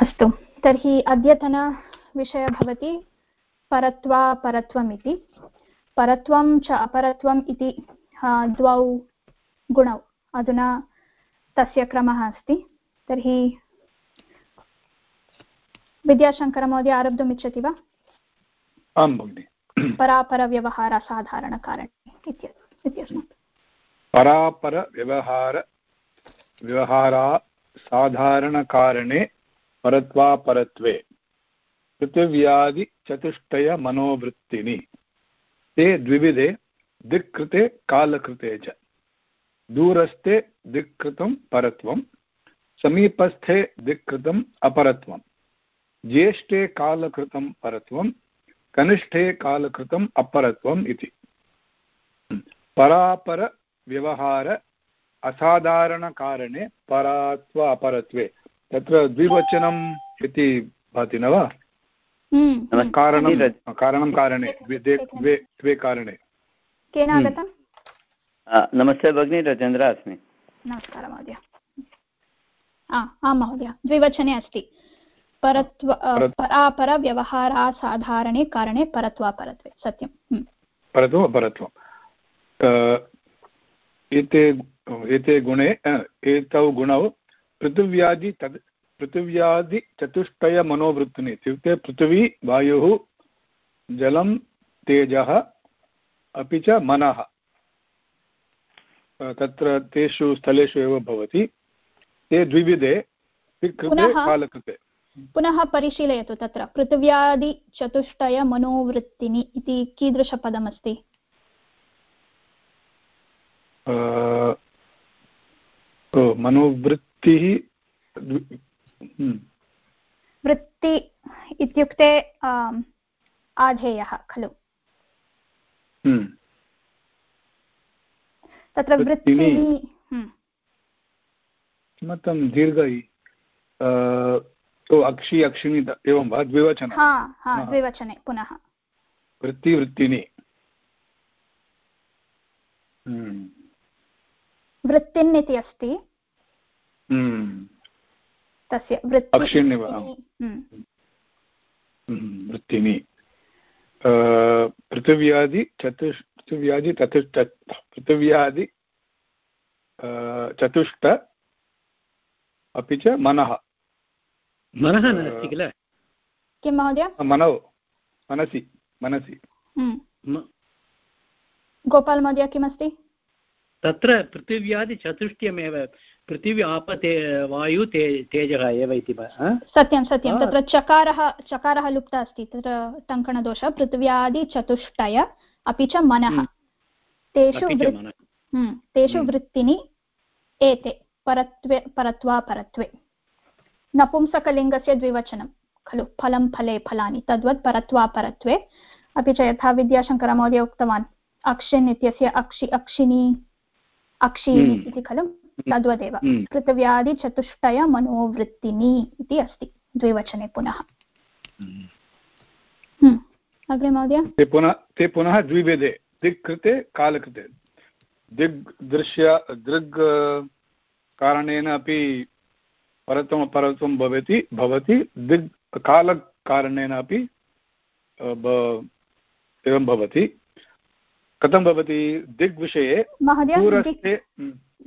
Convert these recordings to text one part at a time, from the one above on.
अस्तु। तर्हि अद्यतनविषयः भवति परत्वा परत्वम् इति परत्वं च अपरत्वम् इति द्वौ गुणौ। अधुना तस्य क्रमः अस्ति। तर्हि विद्याशङ्करमहोदय आरब्धुम् इच्छति वा? आं भगिनि। परापरव्यवहारसाधारणकारणे इत्यस्मात् परापरव्यवहार व्यवहारा साधारणकारणे परत्वापरत्वे पृथिव्यादिचतुष्टयमनोवृत्तिनि ते द्विविधे, दिक्कृते, कालकृते च। दूरस्थे, दिक्कृतं परत्वं समीपस्थे दिक्कृतम् अपरत्वं ज्येष्ठे, कालकृतं परत्वं कनिष्ठे कालकृतम् अपरत्वम् इति। परापरव्यवहार असाधारणकारणे परात्व, अपरत्वे। तत्र द्विवचनम् इति भाति न वा? हम्म। कारणं कारणं कारणे। द्वे द्वे कारणे। केन हम्म। आगतम् नमस्ते भगिनी राजेन्द्र अस्मि। नमस्कारः महोदय। आं महोदय द्विवचने अस्ति। परत्व परापरव्यवहारासाधारणे कारणे परत्वापरत्वे सत्यं। हम्म। परत्व अपरत्वम् एते एते गुणे एतौ गुणौ पृथिव्यादि तद् पृथिव्यादिचतुष्टयमनोवृत्तिनि इत्युक्ते पृथिवी वायुः जलं तेजः अपि च मनः। तत्र तेषु स्थलेषु एव भवति। ते द्विविधे कालकृते। पुनः परिशीलयतु तत्र। पृथिव्यादिचतुष्टयमनोवृत्तिनि इति कीदृशपदमस्ति? मनोवृत्तिः हम्म। वृत्ति इत्युक्ते आधेयः खलु। हम्म। तत्र वृत्तिः हम्म। किमर्थं दीर्घ? अक्षि अक्षिणि एवं वा? द्विवचनं। द्विवचने पुनः। वृत्तिवृत्तिनि वृत्तिन्। इति अस्ति। तस्य वृत्तिनि। वृत्तिनि पृथिव्यादि चतुष् पृथिव्यादि चतुष्ट पृथिव्यादि चतुष्ट अपि च मनः। मनः नास्ति किल? किं महोदय? मनौ मनसि मनसि। गोपाल् महोदय किमस्ति? तत्र पृथिव्यादिचतुष्टयमेव पृथिवी आप ते वायु ते तेजः एव इति सत्यं सत्यं. तत्र चकारः चकारः लुप्तः अस्ति. तत्र टङ्कणदोषः पृथिव्यादिचतुष्टय अपि च मनः. हम्म। तेषु हम्म, तेषु हम्म। वृत्तिनि एते परत्वे परत्वा परत्वे. नपुंसकलिङ्गस्य द्विवचनं खलु फलं फले फलानि. तद्वत् परत्वा परत्वे. अपि च यथा विद्याशङ्करमहोदय उक्तवान् अक्षिन् इत्यस्य अक्षि अक्षिणी अक्षि इति खलु. तद्वदेव। पृथिव्यादिचतुष्टयमनोवृत्तिनि इति अस्ति द्विवचने पुनः। अग्रे महोदय? ते पुनः ते पुनः द्विभेदे दिक् कृते कालकृते। दिग् दृश्य दृग् कारणेन अपि परत्वम् अपरत्वं भवति भवति। दिग् कालकारणेन अपि एवं भवति। कथं भवति? दिग्विषये महोदय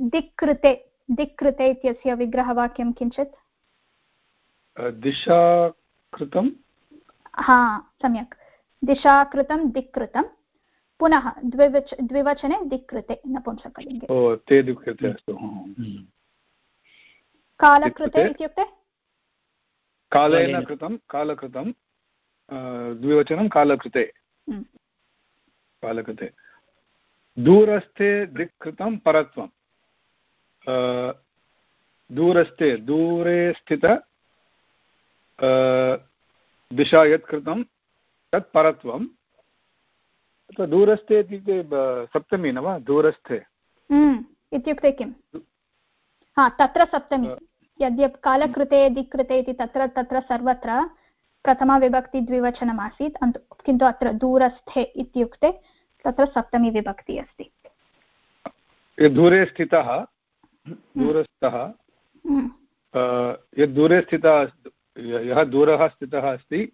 दिक्कृते दिक्कृते इत्यस्य विग्रहवाक्यं किञ्चित्? दिशा कृतं हा सम्यक्। दिशा कृतं दिक्कृतं पुनः द्विवच द्विवचने दिक्कृते नपुंसकलिङ्गे ते दिक्कृते अस्तु कालकृते इत्युक्ते? कालेन कृतं कालकृतं द्विवचनं कालकृते। हम्म। कालकृते। दूरस्थे दिक्कृतं परत्वं दूरस्थे दूरे स्थित दिशा यत् कृतं तत् परत्वं तत्र दूरस्थे इत्युक्ते सप्तमी न वा दूरस्थे इत्युक्ते किं हा तत्र सप्तमी यद्यप् कालकृते दिक्कृते इति तत्र तत्र सर्वत्र प्रथमाविभक्ति आसीत् किन्तु अत्र दूरस्थे इत्युक्ते तत्र सप्तमी विभक्तिः अस्ति दूरे स्थितः दूरस्थः हम्म। यद् दूरे स्थितः यः दूरः स्थितः अस्ति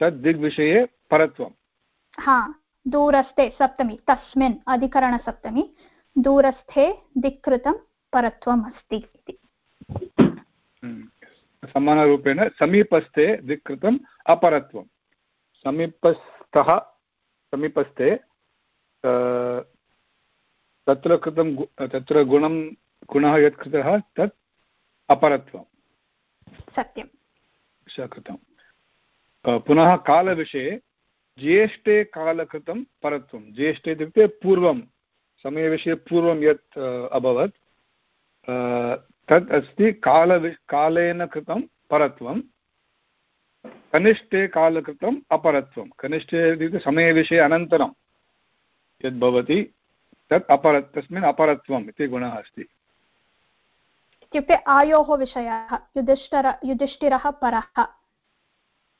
तद् दिग्विषये परत्वं हा दूरस्थे सप्तमी तस्मिन् अधिकरणसप्तमी दूरस्थे दिक्कृतं परत्वम् अस्ति इति हम्म। समानरूपेण समीपस्थे दिक्कृतम् अपरत्वं समीपस्थः समीपस्थे तत्र कृतं तत्र गुणं गुणः यत् कृतः तत् अपरत्वं। सत्यं स कृतं पुनः कालविषये ज्येष्ठे कालकृतं परत्वं। ज्येष्ठे इत्युक्ते पूर्वं समयविषये पूर्वं यत् अभवत् तत् अस्ति कालवि कालेन कृतं परत्वं कनिष्ठे कालकृतम् अपरत्वं। कनिष्ठे इत्युक्ते समयविषये अनन्तरं यद् भवति तत् अपर तस्मिन् अपरत्वम् इति गुणः अस्ति। इत्युक्ते आयोः विषयः युधिष्ठर युधिष्ठिरः परः।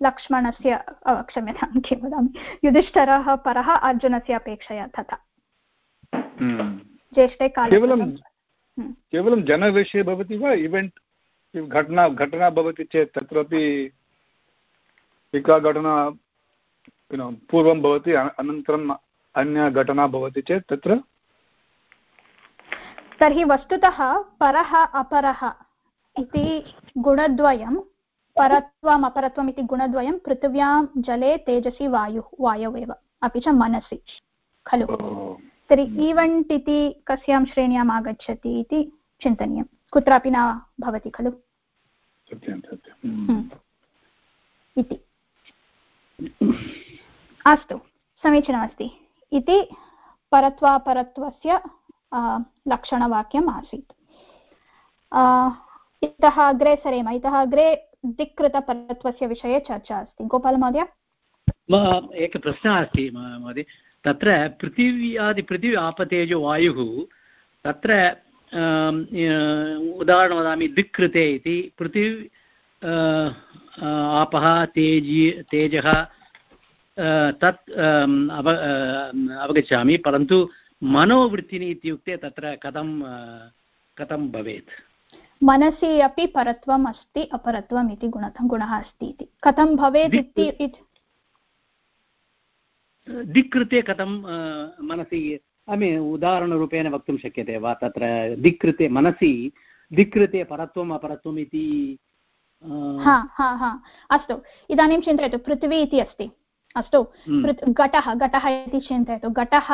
लक्ष्मणस्य क्षम्यतां किं वदामि? युधिष्ठरः परः अर्जुनस्य अपेक्षया तथा। हम्म। ज्येष्ठे काले केवलं हम्म। केवलं जनविषये भवति वा इवेण्ट् घटना घटना भवति चेत् तत्रापि एका घटना पूर्वं भवति अनन्तरम् अन्या घटना भवति चेत् तत्र तर्हि वस्तुतः परः अपरः इति गुणद्वयं परत्वम् अपरत्वम् इति गुणद्वयं पृथिव्यां जले तेजसि वायुः वायौ एव अपि च मनसि खलु। तर्हि ईवण्ट् इति कस्यां श्रेण्याम् आगच्छति इति चिन्तनीयं। कुत्रापि न भवति खलु। हम्म। इति। अस्तु समीचीनमस्ति। इति परत्वापरत्वस्य लक्षणवाक्यम् आसीत् इतः अग्रे सरेम इतः अग्रे दिक्कृतपरत्वस्य विषये चर्चा अस्ति गोपालमहोदय एकः प्रश्नः अस्ति महोदय तत्र पृथिव्यादि पृथिवी आपतेजो वायुः तत्र उदाहरणं वदामि दिक्कृते इति पृथिवी आपः तेज़ी तेजः तत् अव अवगच्छामि परन्तु मनोवृत्तिनि इत्युक्ते तत्र कथं कथं भवेत्? मनसि अपि परत्वम् अस्ति अपरत्वम् इति गुण गुणः अस्ति इति। कथं भवेत् इति दिक्कृते कथं मनसि मीन् उदाहरणरूपेण वक्तुं शक्यते वा? तत्र दिक्कृते मनसि दिक्कृते परत्वम् अपरत्वम् इति हा हा हा। अस्तु इदानीं चिन्तयतु पृथिवी इति अस्ति। अस्तु हम्म। घटः घटः इति चिन्तयतु। घटः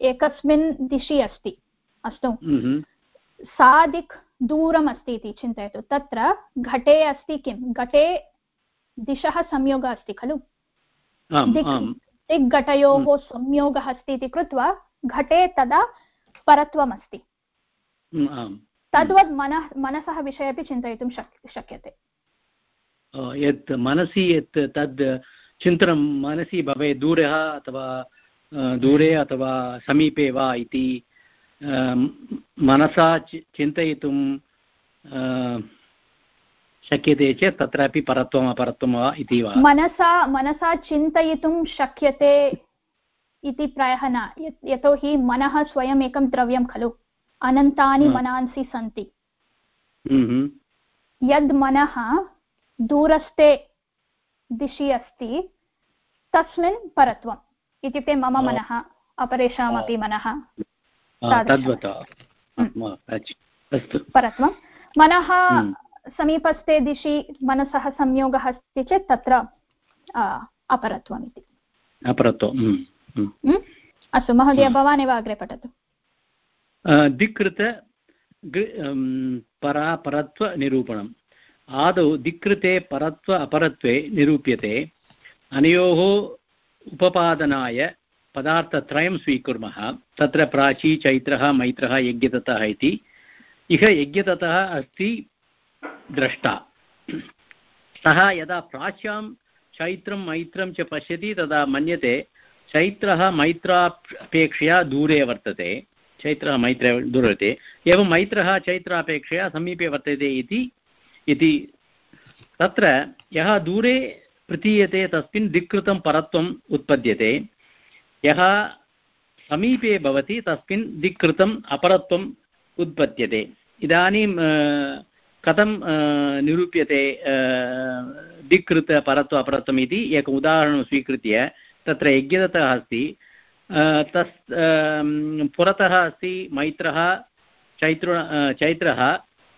एकस्मिन् दिशि अस्ति। अस्तु। हम्म। सा दिक् दूरम् अस्ति इति चिन्तयतु। तत्र घटे अस्ति किं घटे दिशः संयोगः अस्ति खलु? दिग्घटयोः हम्म। संयोगः अस्ति इति कृत्वा घटे तदा परत्वमस्ति। तद्वत् मनः मनसः विषये अपि चिन्तयितुं शक् शक्यते। यत् मनसि यत् तद् चिन्तनं मनसि भवेत् दूरः अथवा दूरे अथवा समीपे वा इति मनसा चिन्तयितुं शक्यते चेत् तत्रापि परत्वम् अपरत्वं वा इति वा। मनसा मनसा चिन्तयितुं शक्यते इति प्रायः न। यतोहि मनः स्वयम् एकं द्रव्यं खलु। अनन्तानि मनांसि सन्ति। यद् मनः दूरस्थे दिशि अस्ति तस्मिन् परत्वम्। इत्युक्ते मम मनः अपरेषामपि मनः परत्वं। मनः समीपस्थे दिशि मनसः संयोगः अस्ति चेत् तत्र अपरत्वम् इति अपरत्वम् अस्तु महोदय भवान् एव अग्रे पठतु। दिक्कृत परापरत्वनिरूपणम् आदौ दिक्कृते परत्व अपरत्वे निरूप्यते। अनयोः उपपादनाय पदार्थत्रयं स्वीकुर्मः, तत्र प्राची, चैत्रः, मैत्रः यज्ञदत्तः इति। इह यज्ञदत्तः अस्ति द्रष्टा। सः यदा प्राच्यां, चैत्रं, मैत्रं च पश्यति, तदा मन्यते, चैत्रः मैत्रापेक्षया दूरे वर्तते। चैत्रः, मैत्र दूरते एवं मैत्रः चैत्रापेक्षया समीपे वर्तते इति इति। तत्र यः दूरे प्रतीयते तस्मिन् दिक्कृतं परत्वम् उत्पद्यते। यः समीपे भवति, तस्मिन् दिक्कृतम् अपरत्वम् उत्पद्यते। इदानीं कथं निरूप्यते दिक्कृतपरत्व अपरत्वम् इति एकम् उदाहरणं स्वीकृत्य तत्र यज्ञदत्तः अस्ति। तस् पुरतः अस्ति, मैत्रः चैत्र चैत्रः।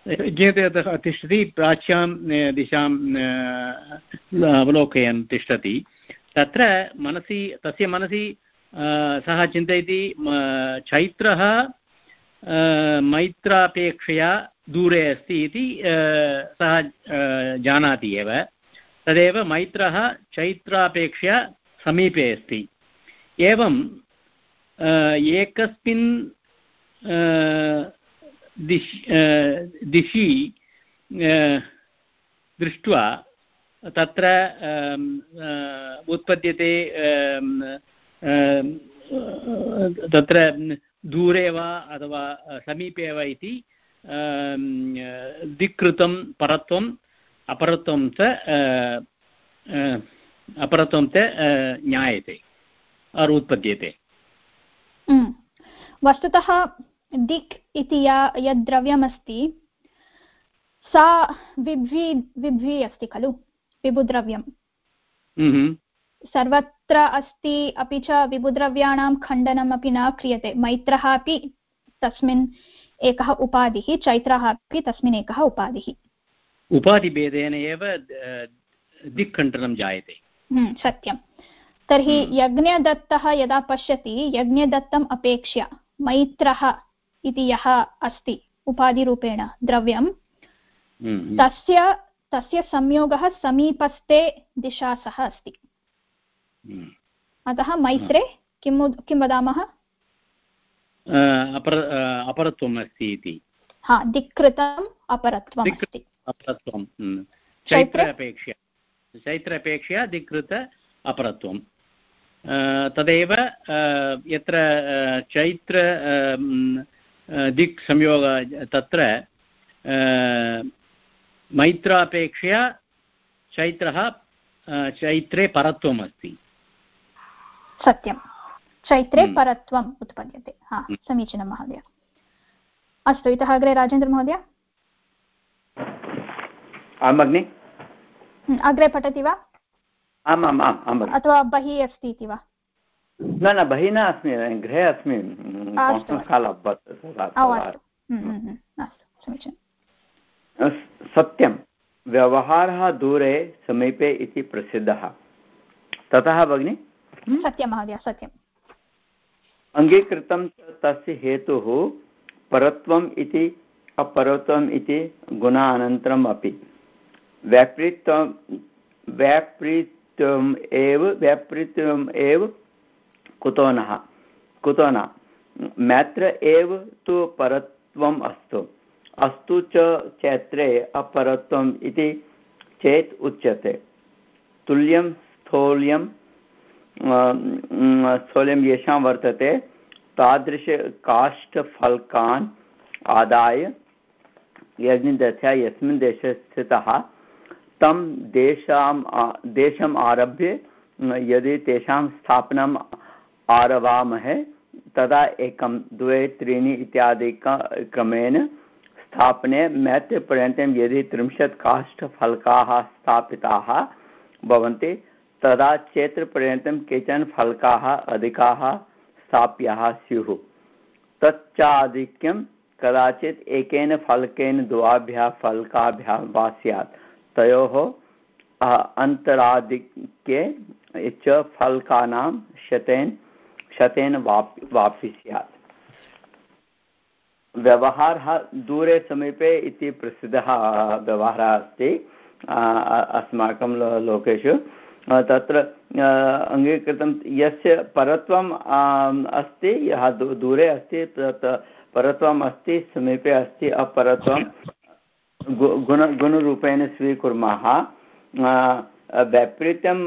यज्ञदत्तः तिष्ठति प्राच्यां दिशां अवलोकयन् तिष्ठति। तत्र मनसि, तस्य मनसि सः चिन्तयति चैत्रः मैत्रापेक्षया दूरे अस्ति इति सः जानाति एव। तदेव मैत्रः चैत्रापेक्षया समीपे अस्ति। एवं एकस्मिन् दिश् दिशि दृष्ट्वा तत्र उत्पद्यते तत्र दूरे वा अथवा समीपे वा इति दिक्कृतं परत्वम्, अपरत्वं च अपरत्वं च ज्ञायते उत्पद्यते। वस्तुतः दिक् इति या यद् द्रव्यमस्ति सा विभ्वी विभ्वी अस्ति खलु विभुद्रव्यं सर्वत्र अस्ति अपि च विभुद्रव्याणां खण्डनम् अपि न क्रियते। मैत्रः अपि तस्मिन् एकः उपाधिः चैत्रः अपि तस्मिन् एकः उपाधिः। उपाधिभेदेन एव दिक्खण्डनं जायते। सत्यं तर्हि यज्ञदत्तः यदा पश्यति यज्ञदत्तम् अपेक्ष्य मैत्रः इति यः अस्ति उपाधिरूपेण द्रव्यं तस्य तस्य संयोगः समीपस्थे दिशा सह अस्ति अतः मैत्रे किं किं वदामः अपरत्वम् अस्ति इति हा दिक्कृतम् अपरत्वम् अस्ति अपरत्वं चैत्र अपेक्षया चैत्र अपेक्षया दिक्कृत अपरत्वं तदेव यत्र चैत्र दिक् संयोग तत्र मैत्रापेक्षया चैत्रः चैत्रे परत्वम् अस्ति। सत्यं। चैत्रे परत्वम् उत्पद्यते। हा हम्म। समीचीनं महोदय। अस्तु इतः अग्रे राजेन्द्रमहोदय हम्म, अग्रे पठति वा? आम् आम् आम् अथवा बहिः अस्ति इति वा? न न बहिः न अस्मि गृहे अस्मि। हम्म, सत्यं व्यवहारः दूरे समीपे इति प्रसिद्धः। ततः भगिनि। सत्यं महोदय सत्यम्। अङ्गीकृतं तस्य हेतुः परत्वम् इति अपरत्वम् इति गुणानन्तरम् अपि। व्यापृत्वं व्यापृत्वम् एव व्यापृत्वम् एव कुतो न कुतो न मैत्र एव तु परत्वम् अस्तु। अस्तु च चैत्रे अपरत्वम् इति चेत् उच्यते। तुल्यं, स्थौल्यं स्थौल्यं येषां वर्तते। तादृशकाष्ठफलकान् आदाय यज्ञदत्या यस्मिन् देशे स्थितः तं देशां देशम् आरभ्य, यदि तेषां स्थापनम् आरभामहे तदा एकं, द्वे त्रीणि इत्यादि क्रमेण स्थापने मैत्रपर्यन्तं यदि त्रिंशत् काष्ठफलकाः स्थापिताः भवन्ति, तदा क्षेत्रपर्यन्तं केचन फलकाः अधिकाः स्थाप्याः स्युः। तच्चाधिक्यं कदाचित् एकेन फलकेन द्वाभ्यः फलकाभ्यः वा स्यात्। तयोः अन्तराधिक्ये च फलकानां शतेन शतेन वाप् वापि स्यात् व्यवहारः दूरे समीपे इति प्रसिद्धः व्यवहारः अस्ति अस्माकं लोकेषु। तत्र अङ्गीकृतं यस्य परत्वम् अस्ति, यः दूरे अस्ति, तत् परत्वम् अस्ति, समीपे अस्ति, अपरत्वं गुण, गुणरूपेण स्वीकुर्मः। वैपरीत्यं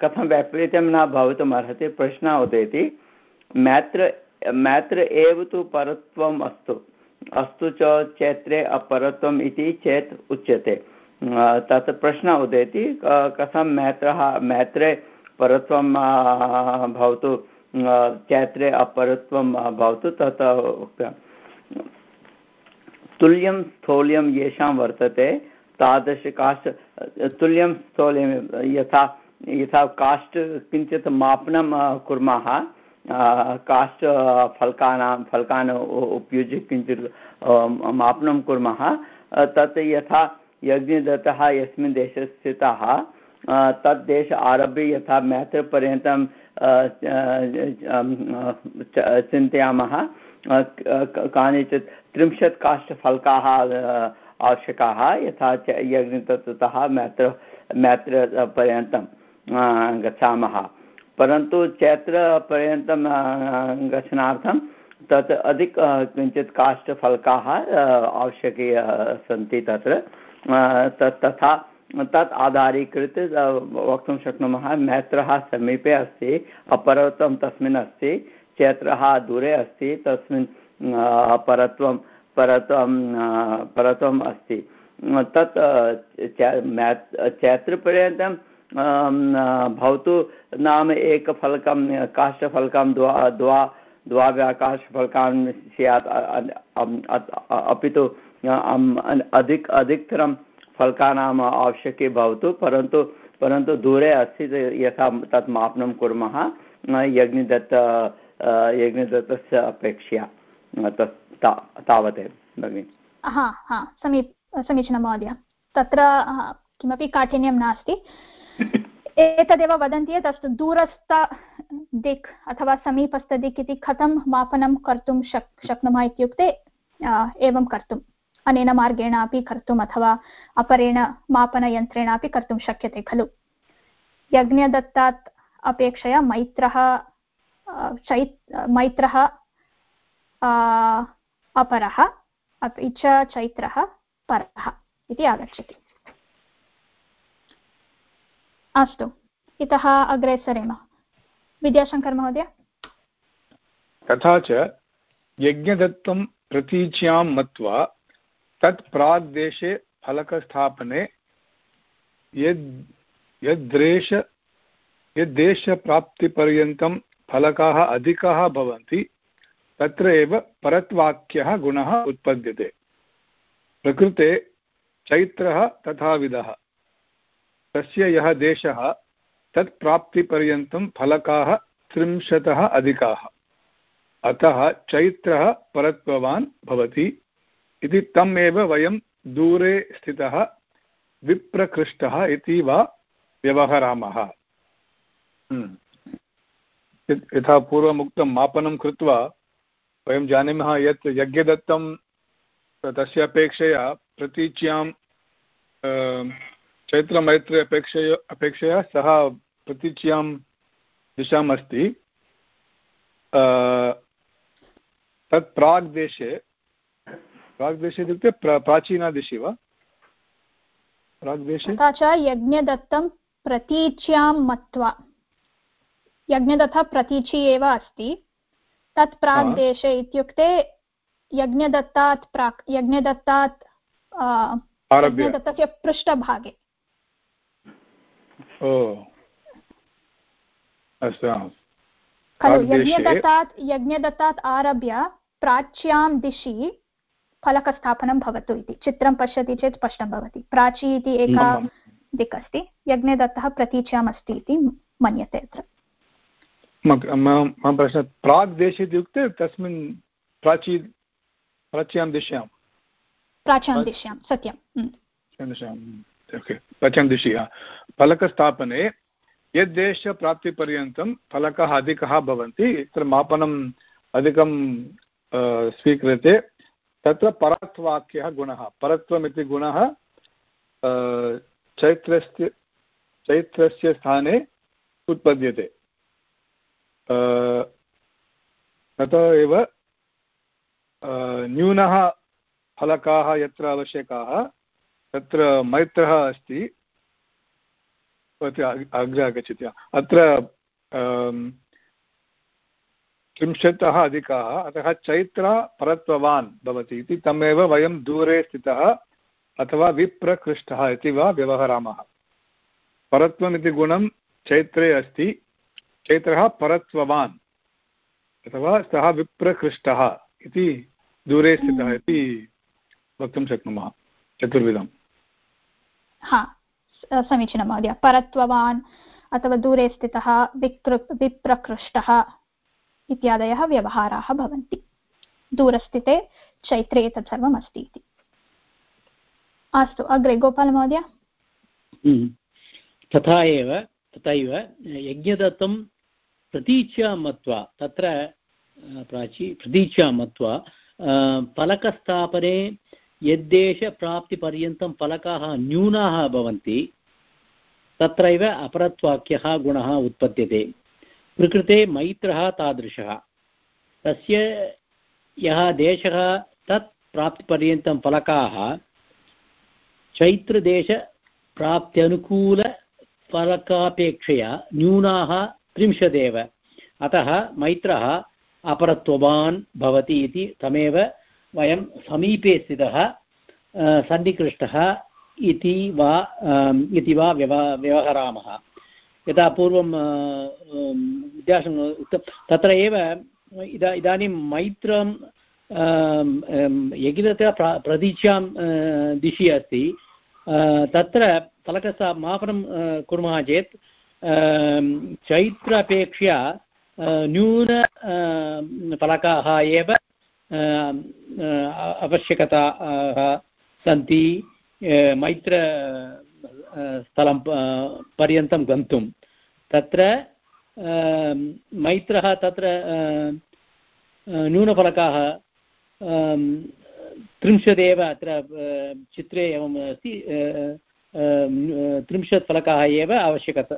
कथं वैपरीत्यं न भवितुम् अर्हति? प्रश्नः उदेति। मैत्र मैत्र एव तु परत्वम् अस्तु। अस्तु च चैत्रे अपरत्वम् इति चेत् उच्यते। तत् प्रश्नः उदेति कथं मैत्रः, मैत्रे परत्वं भवतु चैत्रे अपरत्वं भवतु तत् उक्तं तुल्यं स्थौल्यं येषां वर्तते। तादृशकाष्ठ तुल्यं स्थौल्यं यथा यथा काष्ठ किञ्चित् मापनं कुर्मः काष्ठफलकानां फलकान् उपयुज्य किञ्चित् मापनं कुर्मः तत् यथा यज्ञदत्तः यस्मिन् देशे स्थितः तद्देश आरभ्य यथा मैत्रपर्यन्तं चिन्तयामः कानिचित् त्रिंशत् काष्ठफलकाः आवश्यकाः, यथा च यज्ञतत्तः मैत्र, मैत्रपर्यन्तं गच्छामः। परन्तु चैत्रपर्यन्तं गमनार्थं तत् अधिक किञ्चित् काष्ठफलकाः आवश्यके सन्ति तत्र। तत् तथा, तत् आधारीकृत्य वक्तुं शक्नुमः। मैत्रः समीपे अस्ति, अपरत्वं तस्मिन् अस्ति, चैत्रः दूरे अस्ति, तस्मिन् परत्वं परत्वं परत्वम् अस्ति। तत् चैत्रपर्यन्तं भवतु नाम एकफलकं, काष्ठफलकं द्वा द्वा द्वाव्याकाशफलकान् स्यात् अपि तु अधिक, अधिकतरं फलकानाम् आवश्यकी भवतु, परन्तु परन्तु दूरे अस्ति यथा तत् मापनं कुर्मः यज्ञदत्त यज्ञदत्तस्य अपेक्षया। तत् तावदेव भगिनि। हा हा समीप समीचीनं महोदय। तत्र किमपि काठिन्यं नास्ति। एतदेव वदन्ति यत् अस्तु दूरस्थ दिक् अथवा समीपस्थ दिक् इति कथं मापनं कर्तुं शक् शक्नुमः इत्युक्ते एवं कर्तुम्। अनेन मार्गेण अपि कर्तुम् अथवा अपरेण मापनयन्त्रेण अपि कर्तुं शक्यते खलु। यज्ञदत्तात् अपेक्षया मैत्रः चै मैत्रः अपरः, अपि च चैत्रः परः इति आगच्छति। अस्तु, इतः अग्रे सरेम। विद्याशङ्कर महोदय? तथा च यज्ञदत्तं प्रतीच्यां मत्वा तत् प्राग्देशे फलकस्थापने यद् यद्रेश यद्देशप्राप्तिपर्यन्तं फलकाः अधिकाः भवन्ति तत्र एव परत्वाक्यः गुणः उत्पद्यते। प्रकृते चैत्रः तथाविधः। तस्य यः देशः तत्प्राप्तिपर्यन्तं फलकाः त्रिंशतः अधिकाः। अतः चैत्रः परत्ववान् भवति। इति तम् एव वयं दूरे स्थितः विप्रकृष्टः इति वा व्यवहरामः। हम्म। यथा पूर्वमुक्तं मापनं कृत्वा वयं जानीमः यत् यज्ञदत्तं तस्य अपेक्षया प्रतीच्यां चैत्रमैत्रे अपेक्षया अपेक्षया सः प्रतीच्यां दिशाम् अस्ति। तत् प्राग्देशे प्राग्देशे इत्युक्ते प्र प्राचीनदिशि वा? प्राग्देशे तथा च यज्ञदत्तं प्रतीच्यां मत्वा, यज्ञदत्तः प्रतीची एव अस्ति। तत् प्राग्देशे इत्युक्ते यज्ञदत्तात् प्राक् यज्ञदत्तात् यज्ञदत्तस्य पृष्ठभागे। खलु यज्ञदत्तात् यज्ञदत्तात् आरभ्य प्राच्यां दिशि फलकस्थापनं भवतु इति। चित्रं पश्यति चेत् स्पष्टं भवति। प्राची इति एका दिक् अस्ति। यज्ञदत्तः प्रतीच्याम् अस्ति इति मन्यते अत्र। मम प्रश्नः प्राग् देशे इत्युक्ते तस्मिन् प्राची प्राच्यां दिश्यां प्राच्यां दिश्यां सत्यं। प्राच्यां दिशि फलकस्थापने यद्देशप्राप्तिपर्यन्तं फलकः अधिकः भवन्ति तत्र मापनम् अधिकं स्वीक्रियते तत्र परत्वाक्यः गुणः। परत्वमिति गुणः चैत्रस्य चैत्रस्य स्थाने उत्पद्यते। ततः एव न्यूनः फलकाः यत्र आवश्यकाः, तत्र मैत्रः अस्ति। भवती अग्रे आगच्छति। अत्र त्रिंशतः अधिकाः, अतः चैत्र परत्ववान् भवति इति तमेव वयं दूरे स्थितः अथवा विप्रकृष्टः इति वा व्यवहरामः। परत्वमिति गुणं चैत्रे अस्ति। चैत्रः परत्ववान्। अथवा सः विप्रकृष्टः इति दूरे स्थितः इति वक्तुं शक्नुमः। चतुर्विधं हा समीचीनं महोदय। परत्ववान् अथवा दूरे स्थितः विकृ विप्रकृष्टः इत्यादयः व्यवहाराः भवन्ति। दूरस्थिते चैत्रे एतत् सर्वम् अस्ति इति। अस्तु अग्रे गोपालमहोदय हम्म। तथा एव तथैव यज्ञदत्तं प्रतीच्या मत्वा तत्र प्राची प्रतीच्या मत्वा फलकस्थापने यद्देशप्राप्तिपर्यन्तं फलकाः न्यूनाः भवन्ति तत्रैव अपरत्वाक्यः गुणः उत्पद्यते प्रकृते मैत्रः तादृशः तस्य यः देशः तत् प्राप्तिपर्यन्तं फलकाः चैत्रदेशप्राप्त्यनुकूलफलकापेक्षया न्यूनाः त्रिंशदेव। अतः मैत्रः अपरत्ववान् भवति इति तमेव वयं समीपे स्थितः सन्निकृष्टः इति वा इति वा व्यव, व्यवहरामः। यथा पूर्वं विद्यासं तत्र एव इदा, इदानीं मैत्रं यज्ञतः प्र प्रतीच्यां दिशि अस्ति। तत्र फलकस्य मापनं कुर्मः चेत् चैत्र अपेक्षया न्यून फलकाः एव आवश्यकताः सन्ति मैत्र स्थलं पर्यन्तं गन्तुं। तत्र मैत्रः तत्र न्यूनफलकाः त्रिंशदेव अत्र चित्रे एवम् अस्ति त्रिंशत् फलकाः एव आवश्यकता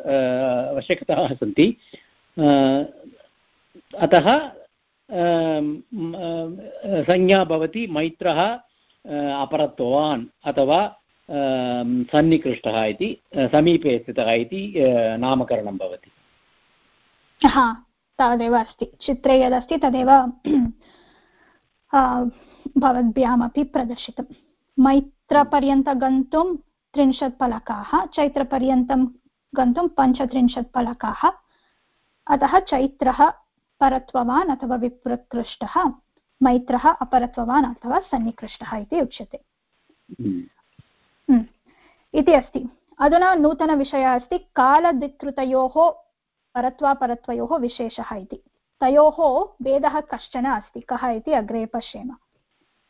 आवश्यकताः सन्ति। अतः संज्ञा भवति मैत्रः अपरत्ववान् अथवा सन्निकृष्टः इति समीपे स्थितः इति नामकरणं भवति। हा, तावदेव अस्ति। चित्रे यदस्ति, तदेव भवद्भ्यामपि प्रदर्शितं। मैत्रपर्यन्तं गन्तुं त्रिंशत् फलकाः चैत्रपर्यन्तं गन्तुं पञ्चत्रिंशत् फलकाः अतः चैत्रः परत्ववान् अथवा विप्रकृष्टः मैत्रः अपरत्ववान् अथवा सन्निकृष्टः इति उच्यते। हम्म। इति अस्ति। अधुना नूतनविषयः अस्ति कालधिकृतयोः परत्वापरत्वयोः विशेषः इति। तयोः भेदः कश्चन अस्ति कः इति अग्रे पश्येम।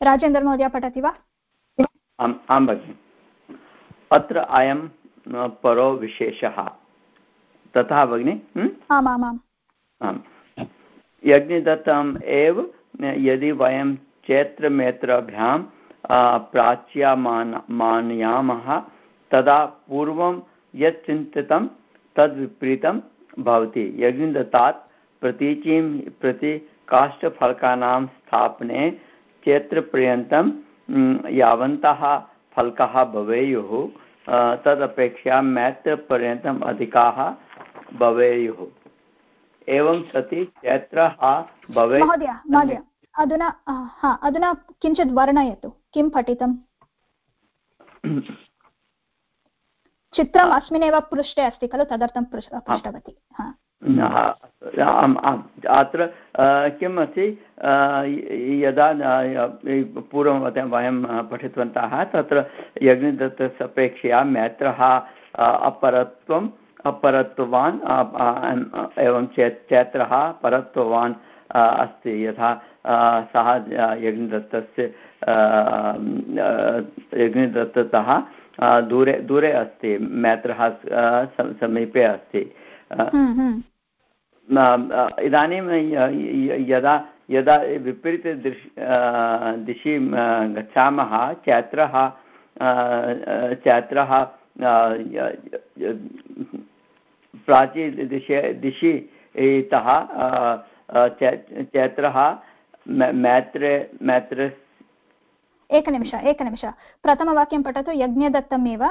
राजेन्द्रमहोदय पठति वा? आं भगिनि। अत्र अयं परो विशेषः। तथा भगिनि? आमामाम्। आम्। यज्ञदत्तम् एव यदि वयं चैत्रमेत्राभ्यां प्राच्यामान मानयामः तदा पूर्वं यत् चिन्तितं तद्विपरीतं भवति। यज्ञदत्तात् प्रतीचीं प्रति काष्ठफलकानां स्थापने चैत्रपर्यन्तं यावन्तः फलकाः भवेयुः तदपेक्षया मैत्रपर्यन्तम् अधिकाः भवेयुः। एवं सति चैत्रः भवेत् महोदय महोदय अधुना हा अधुना किञ्चित् वर्णयतु किं पठितम्? चित्रम् अस्मिन्नेव पृष्ठे अस्ति खलु तदर्थं पृष्टवती अत्र किम् अस्ति यदा पूर्वं वयं पठितवन्तः तत्र यज्ञदत्तस्य अपेक्षया मैत्रः अपरत्वम् अपरत्ववान् एवं चैत् चैत्रः परत्ववान् अस्ति। यथा सः यज्ञदत्तस्य यज्ञदत्ततः दूरे दूरे अस्ति मैत्रः समीपे अस्ति। हम्म, हम्म। इदानीं यदा यदा विपरीतदिश दिशि गच्छामः छात्रः छात्रः प्राचीदिशे दिशि तः चैत्रः मैत्रे मैत्र। एकनिमिष एकनिमिष प्रथमवाक्यं पठतु यज्ञदत्तमेव।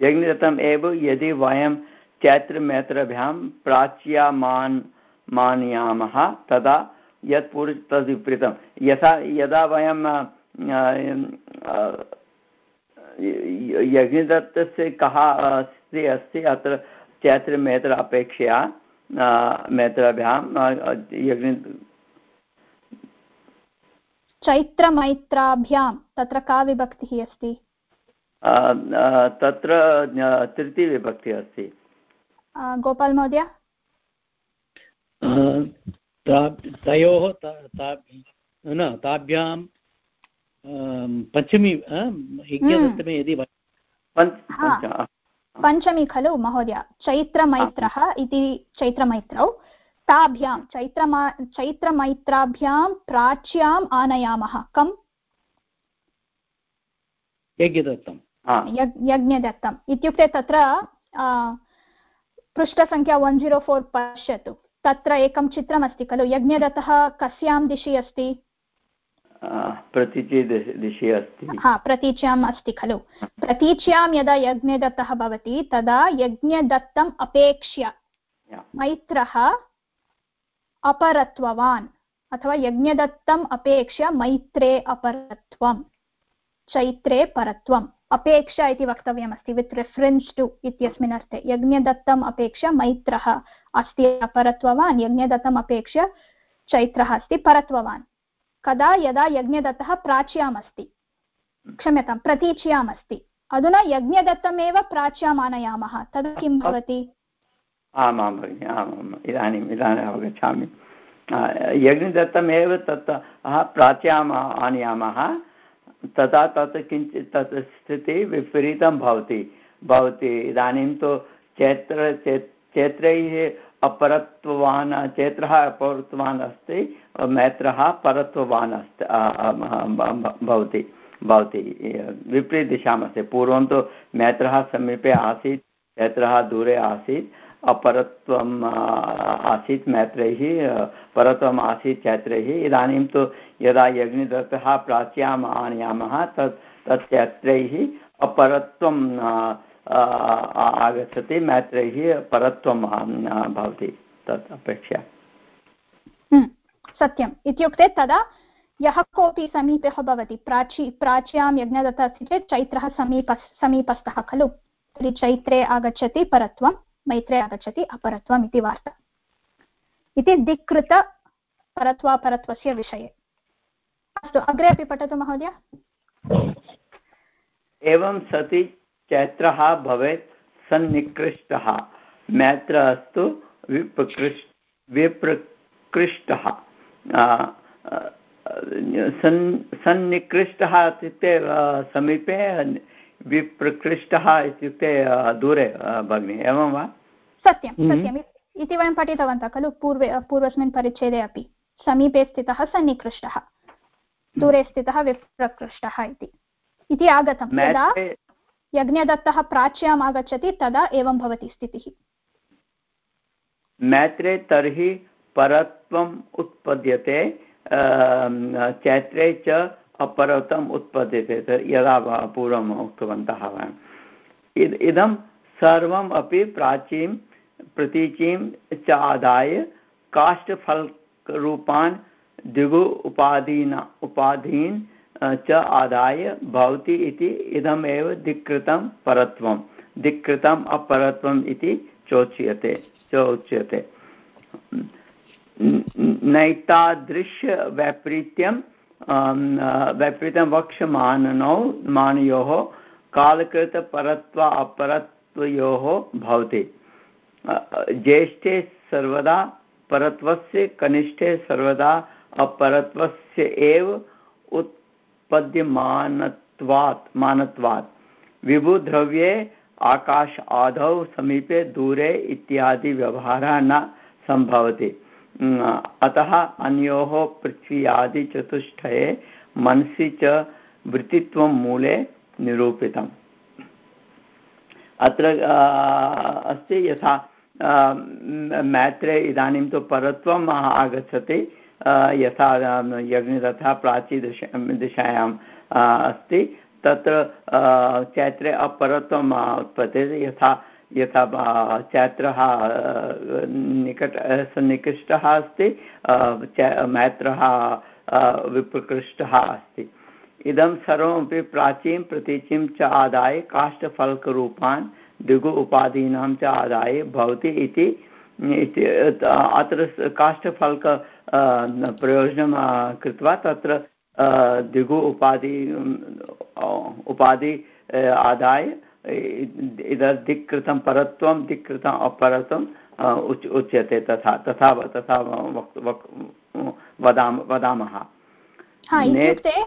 यज्ञदत्तम् एव यदि वयं चैत्रमेत्रभ्यां प्राच्यामान् मानयामः तदा यत् पूर्व तद्विपरीतं यथा यदा वयं यज्ञदत्तस्य कः अस्ति अस्ति अत्र चैत्रमेत्र अपेक्षया मेत्राभ्यां यज्ञ चैत्रमैत्राभ्यां तत्र का विभक्तिः अस्ति? तत्र तृतीयविभक्तिः अस्ति। गोपाल् महोदय? तयोः न ताभ्यां पञ्चमी यज्ञदत्तमे यदि पञ्चमी खलु महोदय। चैत्रमैत्रः इति चैत्रमैत्रौ। ताभ्यां चैत्रमा चैत्रमैत्राभ्यां प्राच्याम् आनयामः। कम्? यज्ञदत्तं यज्ञदत्तम्। इत्युक्ते तत्र पृष्ठसङ्ख्या वन् ज़ीरो फोर् पश्यतु। तत्र एकं चित्रमस्ति खलु यज्ञदत्तः कस्यां दिशि अस्ति? दिशि अस्ति। हा प्रतीच्याम् अस्ति खलु। प्रतीच्यां यदा यज्ञदत्तः भवति तदा यज्ञदत्तम् अपेक्ष्य मैत्रः अपरत्ववान् अथवा यज्ञदत्तम् अपेक्ष्य मैत्रे अपरत्वं चैत्रे परत्वम्। अपेक्षा इति वक्तव्यमस्ति। वित् रेफरेन्स् टु इत्यस्मिन् अर्थे यज्ञदत्तम् अपेक्ष्य मैत्रः अस्ति अपरत्ववान् यज्ञदत्तम् अपेक्ष्य चैत्रः अस्ति परत्ववान्। कदा यदा यज्ञदत्तः प्राच्याम् अस्ति क्षम्यतां प्रतीच्याम् अस्ति अधुना यज्ञदत्तमेव प्राच्याम् आनयामः तदा किं भवति? आमां भगिनि आमाम् इदानीम् इदानीम् अवगच्छामि। यज्ञदत्तमेव तत् प्राच्याम् आनयामः। तदा तत् किञ्चित् तत् स्थितिः विपरीतं भवति। भवति। इदानीं तु चैत्र चैत्रैः अपरत्ववान् चैत्रः अपरत्ववान् अस्ति, मैत्रः परत्ववान् अस्ति भवति भवति। विपरीतदिशामस्ति। पूर्वं तु मैत्रः समीपे आसीत् चैत्रः दूरे आसीत्। अपरत्वम् आसीत् मैत्रैः परत्वम् आसीत् चैत्रैः। इदानीं तु यदा यज्ञदत्तः प्राच्याम् आनयामः तत् तत् चैत्रैः अपरत्वं आगच्छति मैत्रैः परत्वं भवति तत् अपेक्षया। हम्म, सत्यम्। इत्युक्ते तदा यः कोऽपि समीपः भवति प्राची प्राच्यां यज्ञदत्तः अस्ति चेत् चैत्रः समीप समीपस्थः खलु। तर्हि चैत्रे आगच्छति परत्वं मैत्रे आगच्छति, अपरत्वम् इति वार्ता। इति दिक्कृत परत्वापरत्वस्य विषये। अस्तु, अग्रे अपि पठतु महोदय। एवं सति चैत्रः भवेत्, सन्निकृष्टः। मैत्र अस्तु विप्रकृष् विप्रकृष्टः। सन् सन्निकृष्टः इत्युक्ते समीपे विप्रकृष्टः इत्युक्ते दूरे भगिनि एवं वा? सत्यं हम्म। सत्यम्। इति वयं पठितवन्तः खलु पूर्वे पूर्वस्मिन् परिच्छेदे अपि। समीपे स्थितः सन्निकृष्टः। दूरे स्थितः विप्रकृष्टः इति। इति आगतं। यदा यज्ञदत्तः प्राच्याम् आगच्छति तदा एवं भवति स्थितिः। मैत्रे तर्हि परत्वम् उत्पद्यते चैत्रे च अपर्वतम् उत्पद्यते यदा पूर्वम् उक्तवन्तः वयम् इदं सर्वम् अपि प्राचीं प्रतीचीं च आदाय काष्ठफलरूपान् दिगु उपाधीन, उपाधीन् च आदाय भवति इति इदमेव दिक्कृतं परत्वं। दिक्कृतम् अपरत्वम् इति चोच्यते चोच्यते। वैपरीतं वक्षमाननौ मानयोः कालकृतपरत्व अपरत्वयोः भवति ज्येष्ठे सर्वदा परत्वस्य कनिष्ठे सर्वदा अपरत्वस्य एव उत्पद्यमानत्वात् मानत्वात् विभुद्रव्ये आकाश आधौ समीपे दूरे इत्यादि व्यवहारः न सम्भवति अतः अन्योः पृथ्वी आदिचतुष्टये मनसि च वृत्तित्वं मूले निरूपितम्। अत्र अस्ति यथा मैत्रे इदानीं तु परत्वम् आगच्छति यथा यज्ञ तथा प्राचीदिश दिशायाम् अस्ति। तत्र चैत्रे अपरत्वम् उत्पद्यते यथा यथा छात्रः निकट सन्निकृष्टः अस्ति मैत्रः विप्रकृष्टः अस्ति। इदं सर्वमपि प्राचीं, प्रतीचिं च आदाय काष्ठफलकरूपान् दिगु उपाधीनां च आदाय भवति इति अत्र काष्ठफलक प्रयोजनं कृत्वा तत्र दिगु उपाधि उपाधि आदाय इदं दिक् कृतं परत्वं दिक् अपरत्वम् उच् उच्यते तथा तथा तथा वदाम वदामः। इत्युक्ते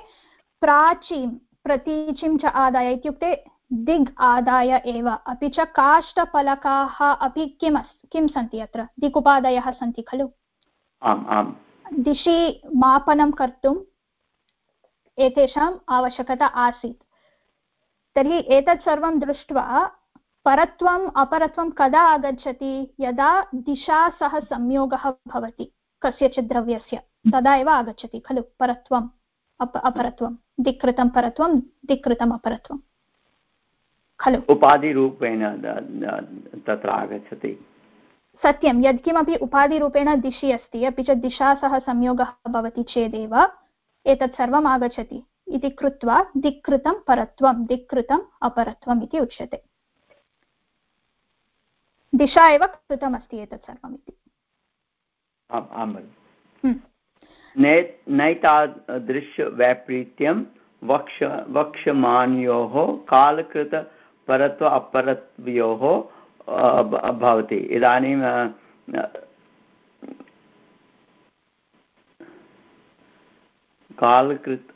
प्राचीं प्रतीचिं च आदाय इत्युक्ते दिग् आदाय एव। अपि च काष्ठफलकाः अपि किम् किं सन्ति अत्र? दिक् सन्ति खलु? आम् आम्। दिशि मापनं कर्तुम् एतेषाम् आवश्यकता आसीत्। तर्हि एतत् सर्वं दृष्ट्वा परत्वम् अपरत्वं कदा आगच्छति? यदा दिशा सह संयोगः भवति कस्यचित् द्रव्यस्य तदा एव आगच्छति खलु? परत्वम् अप अपरत्वं दिक्कृतं परत्वं दिक्कृतम् अपरत्वं खलु? उपाधिरूपेण तत्र आगच्छति। सत्यं यत्किमपि उपाधिरूपेण दिशि अस्ति अपि च दिशा सह संयोगः भवति चेदेव एतत् सर्वम् आगच्छति। इति कृत्वा दिक्कृतं परत्वं दिक्कृतम् अपरत्वम् इति उच्यते। दिशा एव कृतमस्ति एतत् सर्वम् इति। नैतादृशवैपरीत्यं वक्ष वक्ष्यमाणयोः कालकृतपरत्व अपरत्वयोः भवति। इदानीं कालकृत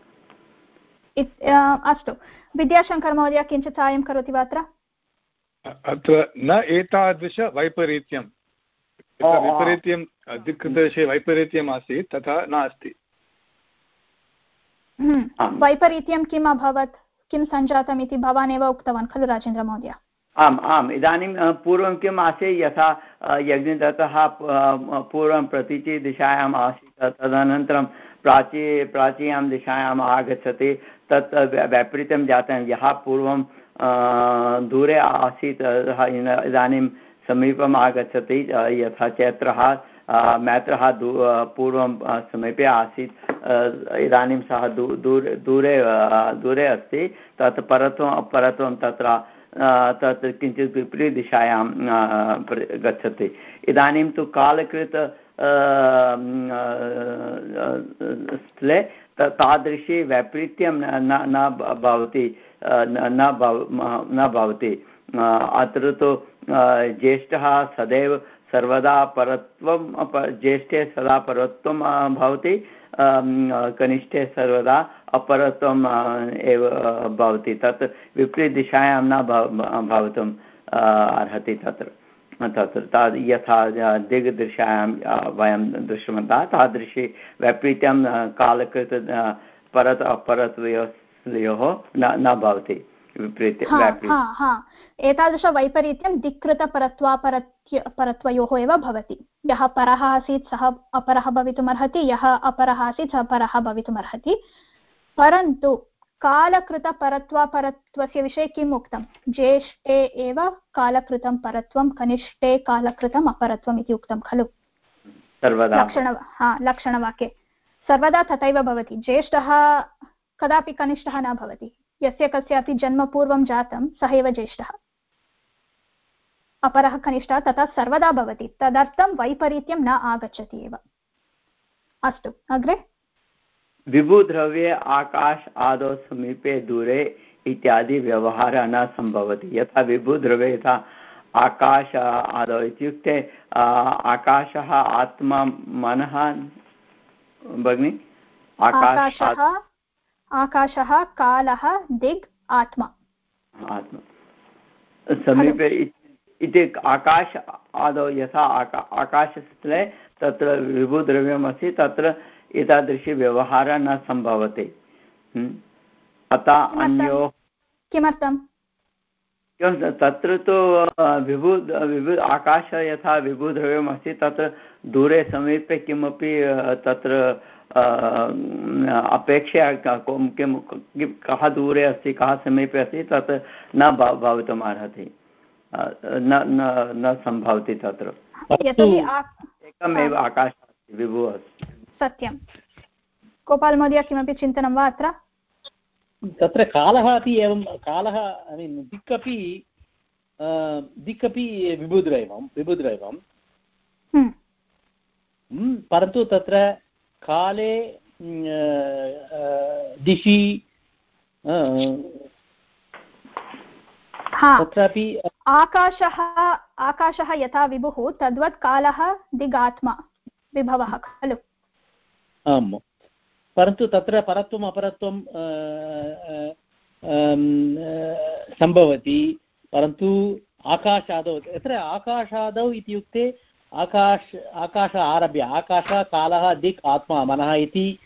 अस्तु। विद्याशङ्करमहोदय किञ्चित् साहाय्यं करोति वा अत्र? अत्र न एतादृशवैपरीत्यं वैपरीत्यं। दिक्कृतविषये वैपरीत्यम् आसीत् तथा नास्ति। हम्म। वैपरीत्यं किम् अभवत्? किं सञ्जातम् इति भवान् एव उक्तवान् खलु राजेन्द्रमहोदय आम् आम्। इदानीं पूर्वं किम् आसीत्? यथा यज्ञदत्तः पूर्वं प्रतीचिदिशायाम् आसीत् तदनन्तरं प्राची प्राचीयां दिशायाम् आगच्छति तत् वैपरीत्यं जातं। यः पूर्वं दूरे आसीत् इदानीं समीपम् आगच्छति यथा चैत्रः मैत्रः दू पूर्वं समीपे आसीत् इदानीं सः दू, दूरे दूरे दूरे अस्ति। तत् परत्वं परत्वं तत्र तत् किञ्चित् विपरीतदिशायां गच्छति। इदानीं तु कालकृत स्थले तादृशी वैपरीत्यं न भवति न भवति। अत्र तु ज्येष्ठः सदैव सर्वदा परत्वं ज्येष्ठे सदा परत्वं भवति कनिष्ठे सर्वदा अपरत्वम् एव भवति। तत् विपरीतदिशायां न भवितुम् अर्हति तत्र। तत्र ताद् यथा दिग्दृशायां वयं दृष्टवन्तः तादृशी वैपरीत्यं कालकृत परत् अपरत्वयोः न न भवति विपरीत एतादृशवैपरीत्यं दिक्कृतपरत्वापरत्य परत्वयोः एव भवति। यः परः आसीत् सः अपरः भवितुमर्हति यः अपरः आसीत् सः परः भवितुमर्हति। परन्तु कालकृतपरत्वापरत्वस्य विषये किम् उक्तं? ज्येष्ठे एव कालकृतं परत्वं कनिष्ठे कालकृतम् अपरत्वम् इति उक्तं खलु? लक्षण हा लक्षणवाक्ये। सर्वदा तथैव भवति। ज्येष्ठः कदापि कनिष्ठः न भवति। यस्य कस्यापि जन्म पूर्वं जातं सः एव ज्येष्ठः। अपरः कनिष्ठः तथा सर्वदा भवति। तदर्थं वैपरीत्यं न आगच्छति एव। अस्तु अग्रे? विभुद्रव्ये आकाश आदौ समीपे दूरे इत्यादि व्यवहारः न सम्भवति। यथा विभुद्रव्ये यथा आकाश आदौ इत्युक्ते आकाशः आत्मा मनः भगिनि? आकाशः आकाशः कालः दिग् आत्मा। आत्मा। समीपे इति आकाश आदौ यथा आका आकाशस्थले तत्र विभुद्रव्यमस्ति तत्र एतादृशी व्यवहारः न सम्भवति। हम्म? अतः अन्यो किमर्थं तत्र तु विभु विभु आकाश यथा विभुद्रव्यम् अस्ति तत्र दूरे समीपे किमपि तत्र अपेक्षया किं कः दूरे अस्ति कः समीपे अस्ति तत् न भवितुम् अर्हति। न न सम्भवति तत्र। एकमेव आकाशः अस्ति विभुः अस्ति। सत्यं गोपालमहोदय किमपि चिन्तनं वा अत्र? तत्र कालः अपि एवं कालः ऐ मीन् दिक् अपि दिक् अपि विभुद्रैवं विभुद्रैवं हम्म। हम्म, परन्तु तत्र काले दिशि तत्रापि आकाशः आकाशः यथा विभुः तद्वत् कालः दिगात्मा विभवः खलु। आम्। परन्तु तत्र परत्वम् अपरत्वं सम्भवति। परन्तु आकाशादौ, यत्र आकाशादौ इत्युक्ते आकाश आकाश आरभ्य आकाशकालः दिक् आत्मा मनः इति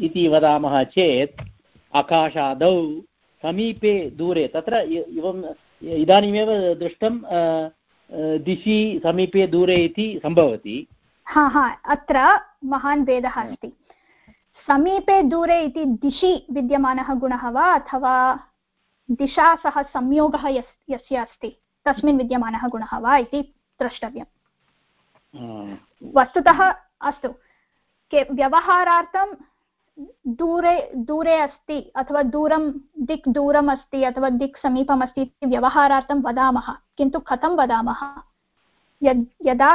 इति वदामः चेत्, आकाशादौ समीपे, दूरे, तत्र एवम् इदानीमेव दृष्टं दिशि समीपे, दूरे इति सम्भवति। हा हा अत्र महान् भेदः अस्ति। समीपे दूरे इति दिशि विद्यमानः गुणः वा अथवा दिशा सह संयोगः यस् यस्य अस्ति तस्मिन् विद्यमानः गुणः वा इति द्रष्टव्यम्। वस्तुतः अस्तु। के व्यवहारार्थं दूरे दूरे अस्ति अथवा दूरं दिक् दूरम् अस्ति अथवा दिक् समीपम् अस्ति इति व्यवहारार्थं वदामः किन्तु कथं वदामः? यद् यदा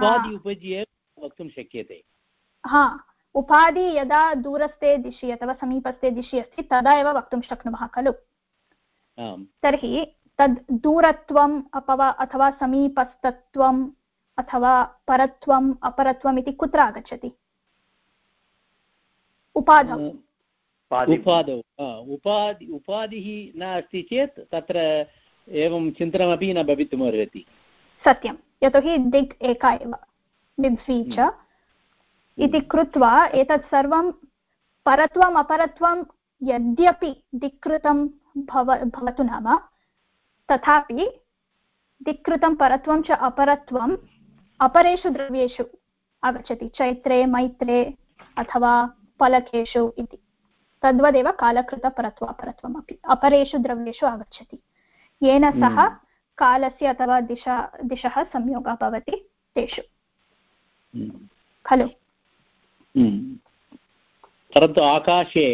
कदा वक्तुं शक्यते। हा उपाधि यदा दूरस्थे दिशि अथवा समीपस्थे दिशि अस्ति तदा एव वक्तुं शक्नुमः खलु? तर्हि तद् दूरत्वम् अपवा अथवा समीपस्थत्वम् अथवा परत्वम् अपरत्वम् इति कुत्र आगच्छति? उपाधौ। उपाधौ। उपाधि। उपाधिः नास्ति चेत् तत्र एवं चिन्तनमपि न भवितुमर्हति। सत्यं यतोहि दिग् एका एव बिभ्वी च हम्म। इति कृत्वा एतत् सर्वं परत्वम् अपरत्वं यद्यपि दिक्कृतं भव भवतु नाम तथापि दिक्कृतं परत्वं च अपरत्वम् अपरेषु द्रव्येषु आगच्छति चैत्रे मैत्रे अथवा फलकेषु इति तद्वदेव कालकृतपरत्वापरत्वम् अपि अपरेषु द्रव्येषु आगच्छति येन सह हम्म। कालस्य अथवा दिशा दिशः संयोगः भवति तेषु हम्म। खलु हम्म। परन्तु आकाशे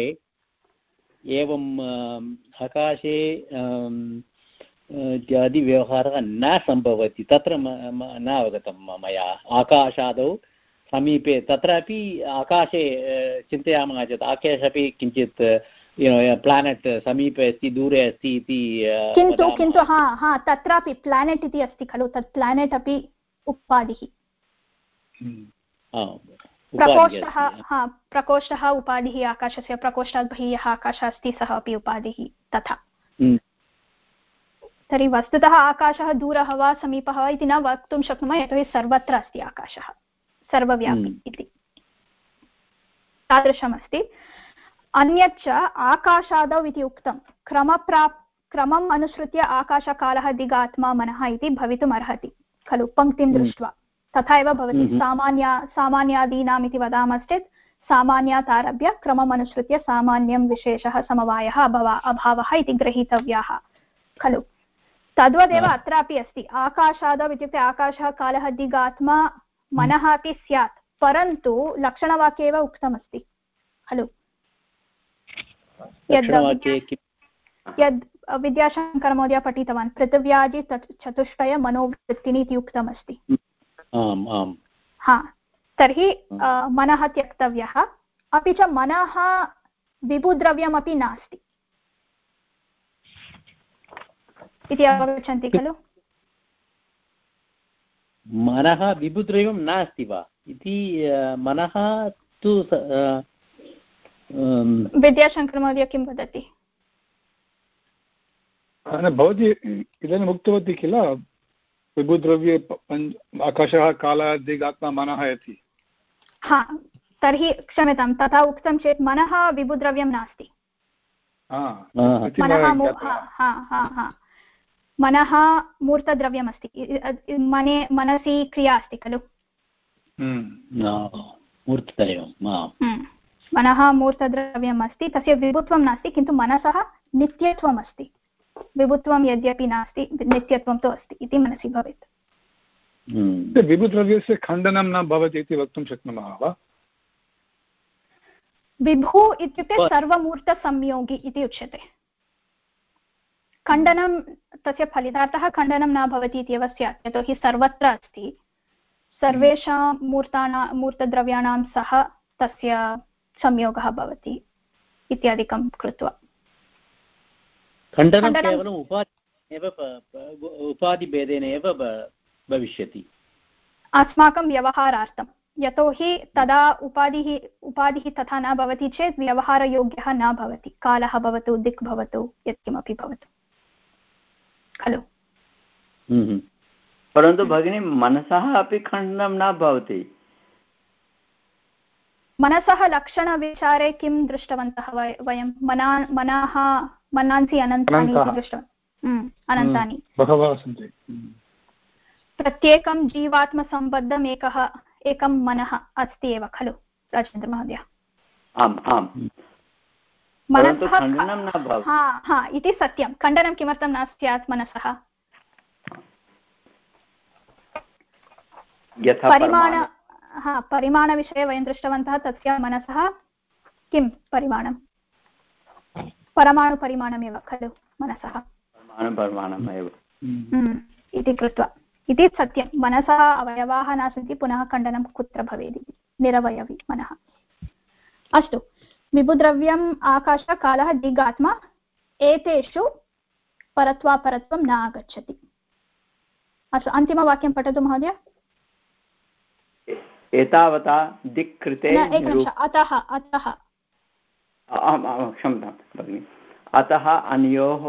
एवं आकाशे इत्यादि व्यवहारः न सम्भवति तत्र न अवगतं मया आकाशादौ समीपे तत्रापि आकाशे चिन्तयामः चेत् आकाशे अपि किञ्चित् प्लानेट् समीपे अस्ति दूरे अस्ति इति किन्तु किन्तु हा हा तत्रापि प्लानेट् इति अस्ति खलु तत् प्लानेट् अपि उपाधिः। प्रकोष्ठः हा प्रकोष्ठः उपाधिः आकाशस्य प्रकोष्ठात् बहिः यः आकाशः अस्ति सः अपि उपाधिः तथा। तर्हि वस्तुतः आकाशः दूरः वा समीपः वा इति न वक्तुं शक्नुमः यतोहि सर्वत्र अस्ति आकाशः। सर्वव्यापी हम्म। इति। तादृशमस्ति। अन्यच्च आकाशादौ इति उक्तं। क्रमप्राप् क्रमम् अनुसृत्य आकाशकालः दिगात्मा मनः इति भवितुम् अर्हति खलु पङ्क्तिं हम्म। दृष्ट्वा। तथा एव भवति। हम्म। सामान्य सामान्यादीनाम् इति वदामश्चेत् सामान्यात् आरभ्य क्रमम् अनुसृत्य सामान्यं विशेषः समवायः अभवा अभावः इति ग्रहीतव्याः। खलु तद्वदेव अत्रापि अस्ति। आकाशादौ इत्युक्ते आकाशः कालः दिगात्मा मनः अपि स्यात् परन्तु लक्षणवाक्ये एव उक्तमस्ति। खलु यद् विद्याशङ्करमहोदय पठितवान् पृथिव्यादि चतुष्टय मनोवृत्तिनि इति उक्तमस्ति हा। तर्हि मनः त्यक्तव्यः। अपि च मनः विभुद्रव्यमपि नास्ति। इति अवगच्छन्ति खलु? मनः विभुद्रव्यं नास्ति वा? इति मनः तु विद्याशङ्करमहोदय किं वदति? भवती इदानीम् उक्तवती किल? विभुद्रव्ये आकाशः कालः दिगात्मा मनः इति। हा तर्हि क्षम्यतां तथा उक्तं चेत् मनः विभुद्रव्यं नास्ति। मनः हा हा हा मनः मूर्तद्रव्यमस्ति मने मनसि क्रिया अस्ति खलु? हम्म। मनः मूर्तद्रव्यम् अस्ति तस्य विभुत्वं नास्ति किन्तु मनसः नित्यत्वम् अस्ति विभुत्वं यद्यपि नास्ति नित्यत्वं तु अस्ति इति मनसि भवेत्। हम्म। विभुद्रव्यस्य खण्डनं न भवति इति वक्तुं शक्नुमः वा? विभु इत्युक्ते सर्वमूर्तसंयोगी इति उच्यते। खण्डनं तस्य फलितार्थः खण्डनं न भवति इत्येव स्यात् यतोहि सर्वत्र अस्ति। सर्वेषां मूर्तानां मूर्तद्रव्याणां सह तस्य संयोगः भवति इत्यादिकं कृत्वा। खण्डनं केवलम् उपाधि एव उपाधिभेदेन एव भविष्यति। अस्माकं व्यवहारार्थं। यतोहि तदा उपाधिः उपाधिः तथा न भवति चेत् व्यवहारयोग्यः न भवति। कालः भवतु दिक् भवतु यत्किमपि भवतु। खलु। हम्म। परन्तु भगिनी मनसः अपि खण्डनं न भवति। मनसः लक्षणविचारे किं दृष्टवन्तः वयं मना मनाः मनांसि अनन्तानि इति दृष्टवन्तः हम्म, अनन्तानि हम्म, बहवः सन्ति प्रत्येकं जीवात्मसम्बद्धम् एकः एकं मनः अस्ति एव खलु राजेन्द्रमहोदय आम् आम् मनसः हा हा इति सत्यं. खण्डनं किमर्थं न स्यात् मनसः परिमाण हा परिमाणविषये वयं दृष्टवन्तः तस्य मनसः किं परिमाणं? परमाणुपरिमाणमेव खलु मनसः। हम्म, इति कृत्वा। इति सत्यं मनसः अवयवाः न सन्ति पुनः खण्डनं कुत्र भवेत् इति निरवयवि मनः। अस्तु विभुद्रव्यम् आकाशकालः दिगात्मा एतेषु परत्वापरत्वं न आगच्छति अस्तु अन्तिमवाक्यं पठतु महोदय। एतावता दिक् कृते अतः अतः। क्षम्यतां भगिनि। अतः अनयोः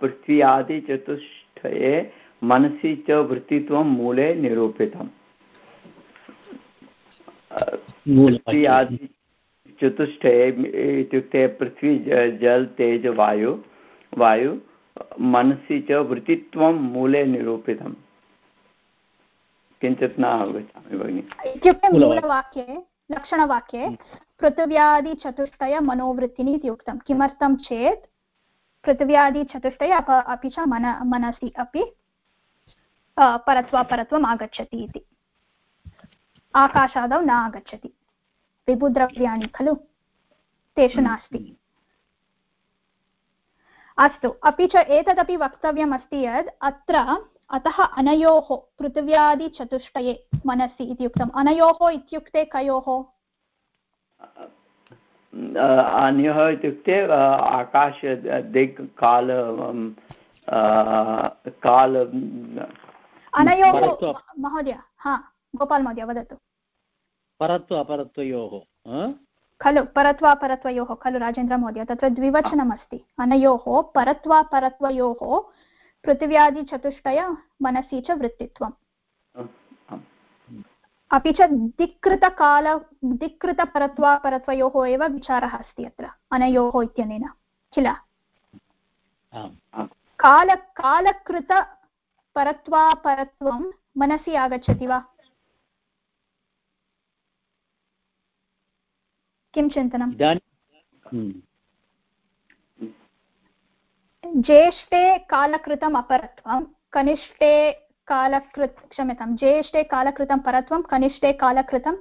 पृथ्वी आदिचतुष्टये मनसि च वृत्तित्वं मूले निरूपितम्। चतुष्टये इत्युक्ते पृथ्वी जल तेज वायु वायु मनसि च वृत्तित्वं मूले निरूपितम्। किञ्चित् न अवगच्छामि भगिनि। इत्युक्ते मूलवाक्ये लक्षणवाक्ये पृथिव्यादिचतुष्टय मनोवृत्तिनि इति उक्तं। किमर्थं चेत्? पृथिव्यादिचतुष्टय अपि च मन मनसि अपि परत्वापरत्वम् आगच्छति इति। आकाशादौ न आगच्छति। विभुद्रव्याणि खलु? तेषु नास्ति। अस्तु अपि च एतदपि वक्तव्यम् अस्ति यत् अत्र अतः अनयोः पृथिव्यादिचतुष्टये मनसि इति उक्तम् अनयोः इत्युक्ते कयोः? अन्यः इत्युक्ते आकाश दिक् काल काल अनयोः महोदय हा गोपाल् महोदय वदतु। परत्व अपरत्वयोः खलु परत्वापरत्वयोः खलु राजेन्द्रमहोदय तत्र द्विवचनमस्ति। अनयोः परत्वापरत्वयोः पृथिव्यादिचतुष्टय मनसि च वृत्तित्वम्। अपि च दिक्कृतकाल दिक्कृतपरत्वापरत्वयोः एव विचारः अस्ति अत्र अनयोः इत्यनेन किल? काल कालकृत परत्वापरत्वं मनसि आगच्छति वा? किं चिन्तनं ज्येष्ठे कालकृतम् अपरत्वं कनिष्ठे कालकृत् क्षम्यतां ज्येष्ठे कालकृतं परत्वं कनिष्ठे कालकृतम्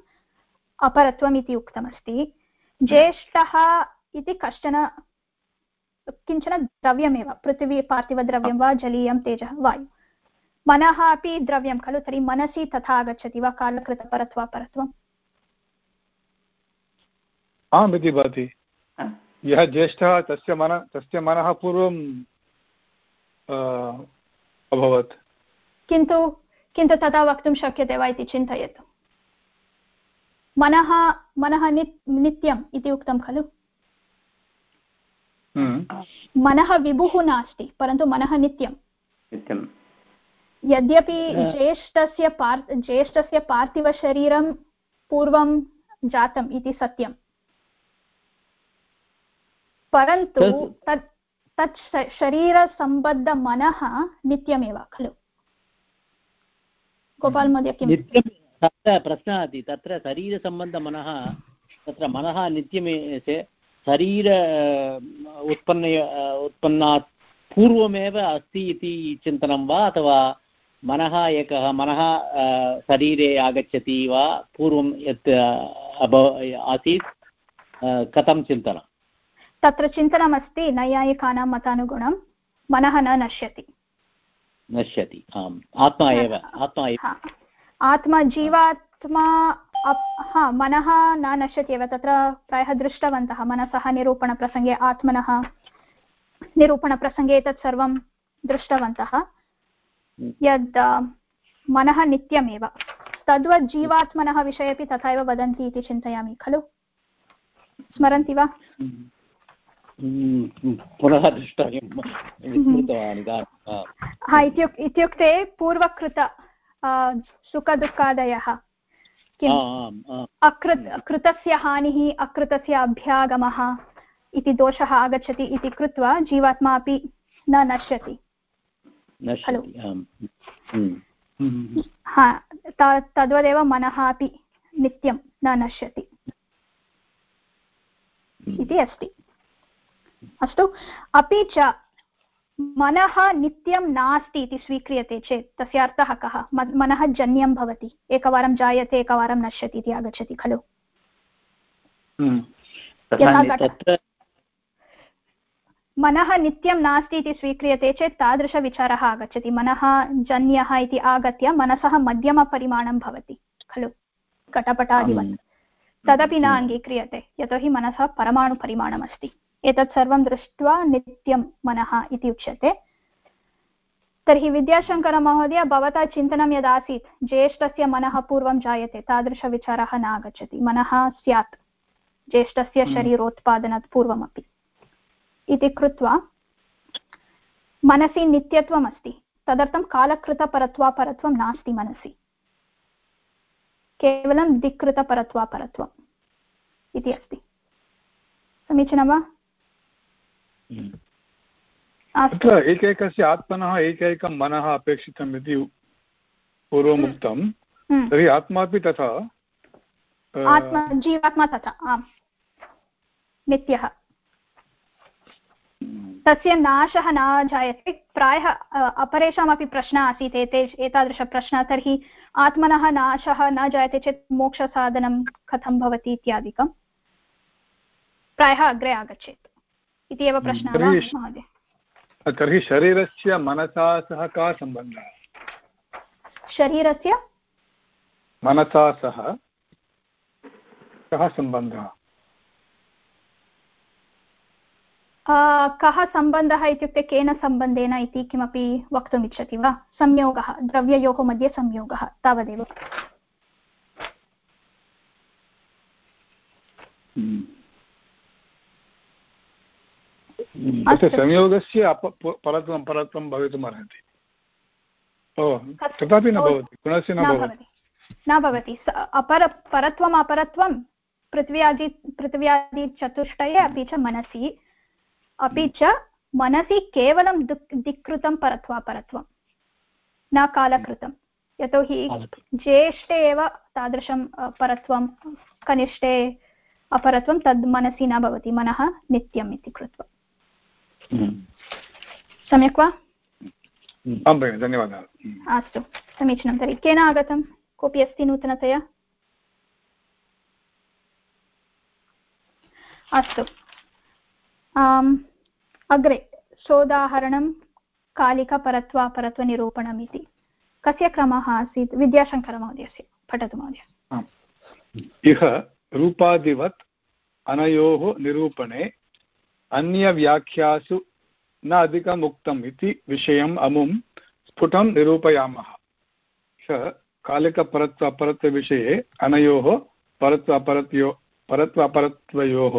अपरत्वम् इति उक्तमस्ति। ज्येष्ठः इति कश्चन किंचन द्रव्यमेव पृथिवी पार्थिवद्रव्यं वा जलीयं तेजः वायु। मनः अपि द्रव्यं खलु तर्हि मनसि तथा आगच्छति वा कालकृतपरत्वा परत्वम्? आम् इति भाति। यः ज्येष्ठः तस्य मन तस्य मनः पूर्वं अभवत्। किन्तु किन्तु तथा वक्तुं शक्यते वा इति चिन्तयतु। मनः मनः नित्यम् इति उक्तं खलु? हम्म। मनः विभुः नास्ति परन्तु मनः नित्यं यद्यपि ज्येष्ठस्य पार् ज्येष्ठस्य पार्थिवशरीरं पूर्वं जातम् इति सत्यं परन्तु तत् तत् शरीरसम्बद्धमनः नित्यमेव खलु? गोपाल् महोदय किं तत्र प्रश्नः अस्ति तत्र शरीरसम्बन्धमनः तत्र मनः नित्यं शरीर उत्पन्न उत्पन्नात् पूर्वमेव अस्ति इति चिन्तनं वा अथवा मनः एकः मनः शरीरे आगच्छति वा पूर्वं यत् अभ आसीत् कथं चिन्तनं? तत्र चिन्तनमस्ति नैयायिकानां मतानुगुणं मनः न नश्यति। नश्यति आम्। आत्मा एव आत्मा एव। आत्मा जीवात्मा हा मनः न नश्यति एव। तत्र प्रायः दृष्टवन्तः मनसः निरूपणप्रसङ्गे आत्मनः निरूपणप्रसङ्गे एतत् सर्वं दृष्टवन्तः। यद् मनः नित्यमेव। तद्वत् जीवात्मनः विषये अपि तथा एव वदन्ति इति चिन्तयामि खलु? स्मरन्ति वा? पुनः द्रष्टव्यं हा। इत्युक्ते पूर्वकृत सुखदुःखादयः। अकृत् कृतस्य हानिः अकृतस्य अभ्यागमः इति दोषः आगच्छति इति कृत्वा जीवात्मा अपि न नश्यति। खलु? हा तद्वदेव मनः अपि नित्यं न नश्यति। इति अस्ति। अस्तु। अपि च मनः नित्यं नास्ति इति स्वीक्रियते चेत् तस्य अर्थः कः? मनः जन्यं भवति। एकवारं जायते एकवारं नश्यति इति आगच्छति खलु? हम्म। मनः नित्यं नास्ति इति स्वीक्रियते चेत् तादृशविचारः आगच्छति। मनः जन्यः इति आगत्य मनसः मध्यमपरिमाणं भवति खलु? कटपटादिवत्। तदपि न अङ्गीक्रियते यतोहि मनसः परमाणुपरिमाणमस्ति। एतत् सर्वं दृष्ट्वा नित्यं मनः इति उच्यते। तर्हि विद्याशङ्करमहोदय भवता चिन्तनं यदासीत् ज्येष्ठस्य मनः पूर्वं जायते तादृशविचारः न आगच्छति मनः स्यात् ज्येष्ठस्य हम्म। शरीरोत्पादनात् पूर्वमपि। इति कृत्वा मनसि नित्यत्वम् अस्ति तदर्थं कालकृतपरत्वापरत्वं नास्ति मनसि। केवलं दिक्कृतपरत्वापरत्वम् इति अस्ति। समीचीनं वा? अत्र एकैकस्य आत्मनः एकैकं मनः अपेक्षितम् इति पूर्वम् हम्म। उक्तं हम्म। तर्हि आत्मापि तथा जीवात्मा तथा आम्। नित्यः। तस्य नाशः न जायते प्रायः अपरेषामपि प्रश्नः आसीत् एते एतादृशप्रश्नः तर्हि आत्मनः नाशः न जायते चेत् मोक्षसाधनं कथं भवति इत्यादिकं। प्रायः अग्रे आगच्छेत्। इति एव प्रश्नः महोदय। तर्हि शरीरस्य मनसा सह कः सम्बन्धः? शरीरस्य? मनसा सह कः सम्बन्धः? कः सम्बन्धः इत्युक्ते केन सम्बन्धेन इति किमपि वक्तुमिच्छति वा? संयोगः द्रव्ययोः मध्ये संयोगः तावदेव hmm. तस्य संयोगस्य परत्वं परत्वं भवितुम् अर्हति ओ तथापि न भवति गुणस्य न भवति। न भवति। अपर परत्वम् अपरत्वं पृथ्व्यादि पृथिव्यादिचतुष्टये अपि च मनसि। अपि च मनसि केवलं दुक् दिक्कृतं परत्वापरत्वं न कालकृतं। यतोहि ज्येष्ठे एव तादृशं परत्वं कनिष्ठे अपरत्वं तद् मनसि न भवति। मनः नित्यम् इति कृत्वा। सम्यक् वा? आं भगिनि धन्यवादः। अस्तु समीचीनं तर्हि। केन आगतं? कोऽपि अस्ति नूतनतया? अस्तु। अग्रे सोदाहरणं कालिकपरत्वापरत्वनिरूपणम् इति। कस्य क्रमः आसीत्? विद्याशङ्करमहोदयस्य पठतु महोदय। इह रूपादिवत् अनयोः निरूपणे अन्यव्याख्यासु न अधिकम् उक्तम् इति विषयम् अमुं स्फुटं निरूपयामः। स कालिकपरत्व अपरत्वविषये अनयोः परत्व अपरत्यो परत्व अपरत्वयोः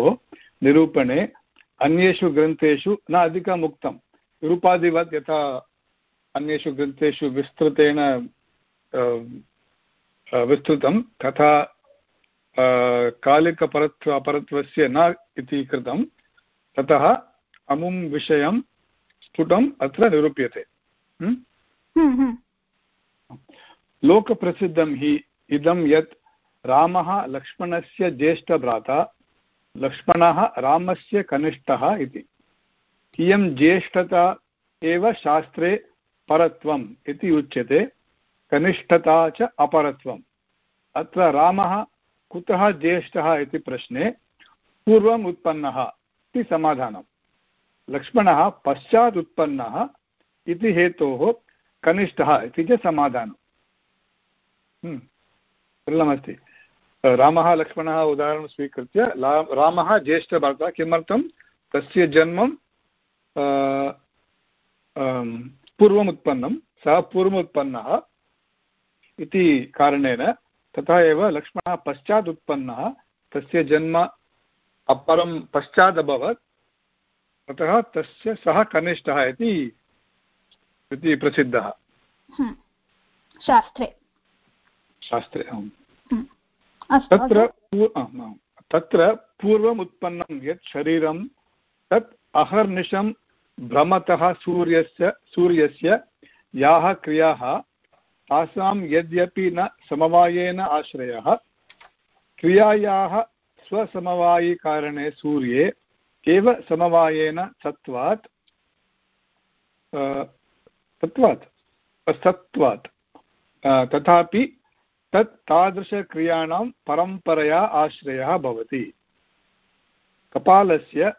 निरूपणे अन्येषु ग्रन्थेषु न अधिकम् उक्तं रूपादिवत् यथा अन्येषु ग्रन्थेषु विस्तृतेन विस्तृतं, तथा कालिकपरत्व अपरत्वस्य न इति कृतं ततः अमुं विषयं स्फुटम् अत्र निरूप्यते। हम्म, हम्म। लोकप्रसिद्धं हि इदं यत् रामः लक्ष्मणस्य ज्येष्ठभ्राता लक्ष्मणः रामस्य कनिष्ठः इति। इयं ज्येष्ठता एव शास्त्रे परत्वम् इति उच्यते कनिष्ठता च अपरत्वम्। अत्र रामः कुतः ज्येष्ठः इति प्रश्ने पूर्वम् उत्पन्नः। इति समाधानं लक्ष्मणः पश्चात् उत्पन्नः इति हेतोः कनिष्ठः इति च समाधानं। सरलमस्ति। रामः लक्ष्मणः उदाहरणं स्वीकृत्य रामः ज्येष्ठभर्ता किमर्थं? तस्य जन्मं पूर्वमुत्पन्नं, सः पूर्वमुत्पन्नः इति कारणेन तथा एव लक्ष्मणः पश्चात् उत्पन्नः तस्य जन्म अपरं पश्चात् अभवत्। अतः तस्य सः कनिष्ठः इति प्रसिद्धः। हम्म। शास्त्रे। शास्त्रे तत्र तत्र पूर्वम् उत्पन्नं यत् शरीरं तत् अहर्निशं भ्रमतः सूर्यस्य सूर्यस्य याः क्रियाः तासां यद्यपि न समवायेन आश्रयः क्रियायाः स्वसमवायिकारणे सूर्ये एव समवायेन सत्वात् सत्वात् सत्वात् तथापि तत् तादृशक्रियाणां परम्परया आश्रयः भवति। कपालस्य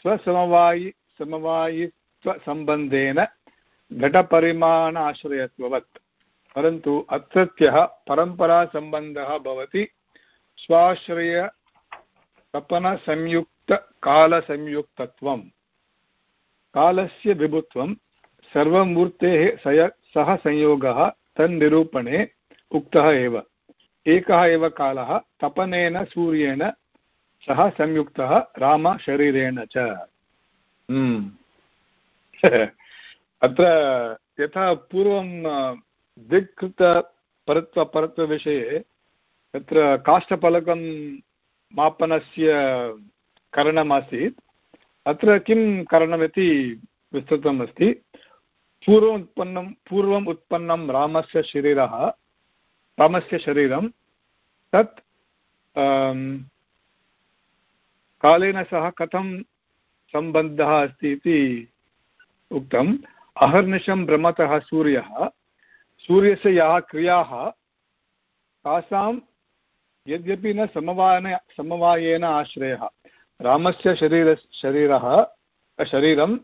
स्वसमवायि, समवायित्वसम्बन्धेन घटपरिमाण आश्रयत्ववत् परन्तु अत्रत्यः परम्परासम्बन्धः भवति। स्वाश्रयतपनसंयुक्तकालसंयुक्तत्वं कालस्य विभुत्वं सर्वमूर्तेः सय सह संयोगः तन्निरूपणे उक्तः एव। एकः एव कालः तपनेन सूर्येण सह संयुक्तः रामशरीरेण च। हम्म। अत्र यथा पूर्वं दिक्कृतपरत्वपरत्वविषये तत्र काष्ठफलकं मापनस्य करणमासीत्। अत्र किं करणमिति विस्तृतम् अस्ति पूर्वमुत्पन्नं पूर्वम् उत्पन्नं रामस्य शरीरः, रामस्य शरीरं। तत् कालेन सह कथं सम्बन्धः अस्ति इति उक्तम्। अहर्निशं भ्रमतः सूर्यः। सूर्यस्य याः क्रियाः तासां यद्यपि न समवायन समवायेन आश्रयः। रामस्य शरीर शरीरः शरीरं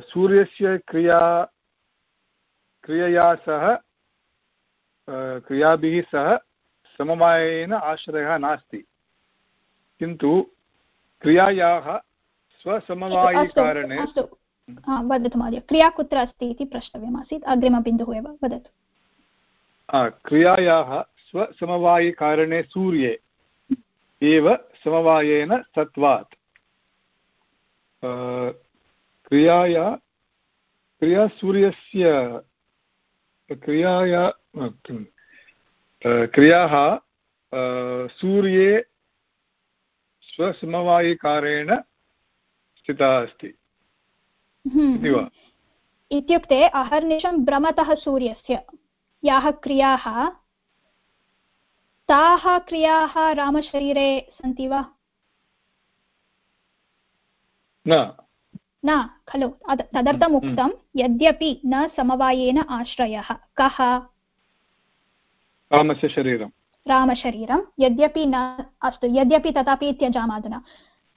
सूर्यस्य क्रिया क्रियया सह क्रियाभिः सह समवायेन आश्रयः नास्ति। किन्तु क्रियायाः स्वसमवायिकारणे वदतु महोदय क्रिया कुत्र अस्ति इति प्रष्टव्यमासीत्। अग्रिमबिन्दुः एव वदतु। क्रियायाः स्वसमवायिकारणे सूर्ये एव समवायेन सत्वात्। क्रियाया क्रिया सूर्यस्य क्रियाया क्रियाः सूर्ये स्वसमवायिकारेण स्थिता अस्ति। हम्म। इत्युक्ते अहर्निशं भ्रमतः सूर्यस्य। याः क्रियाः ताः क्रियाः रामशरीरे सन्ति वा? न। खलु। तदर्थम् हम्म, उक्तं यद्यपि न समवायेन आश्रयः। कः? रामस्य शरीरं रामशरीरं। यद्यपि न अस्तु यद्यपि तथापि त्यजामः अधुना।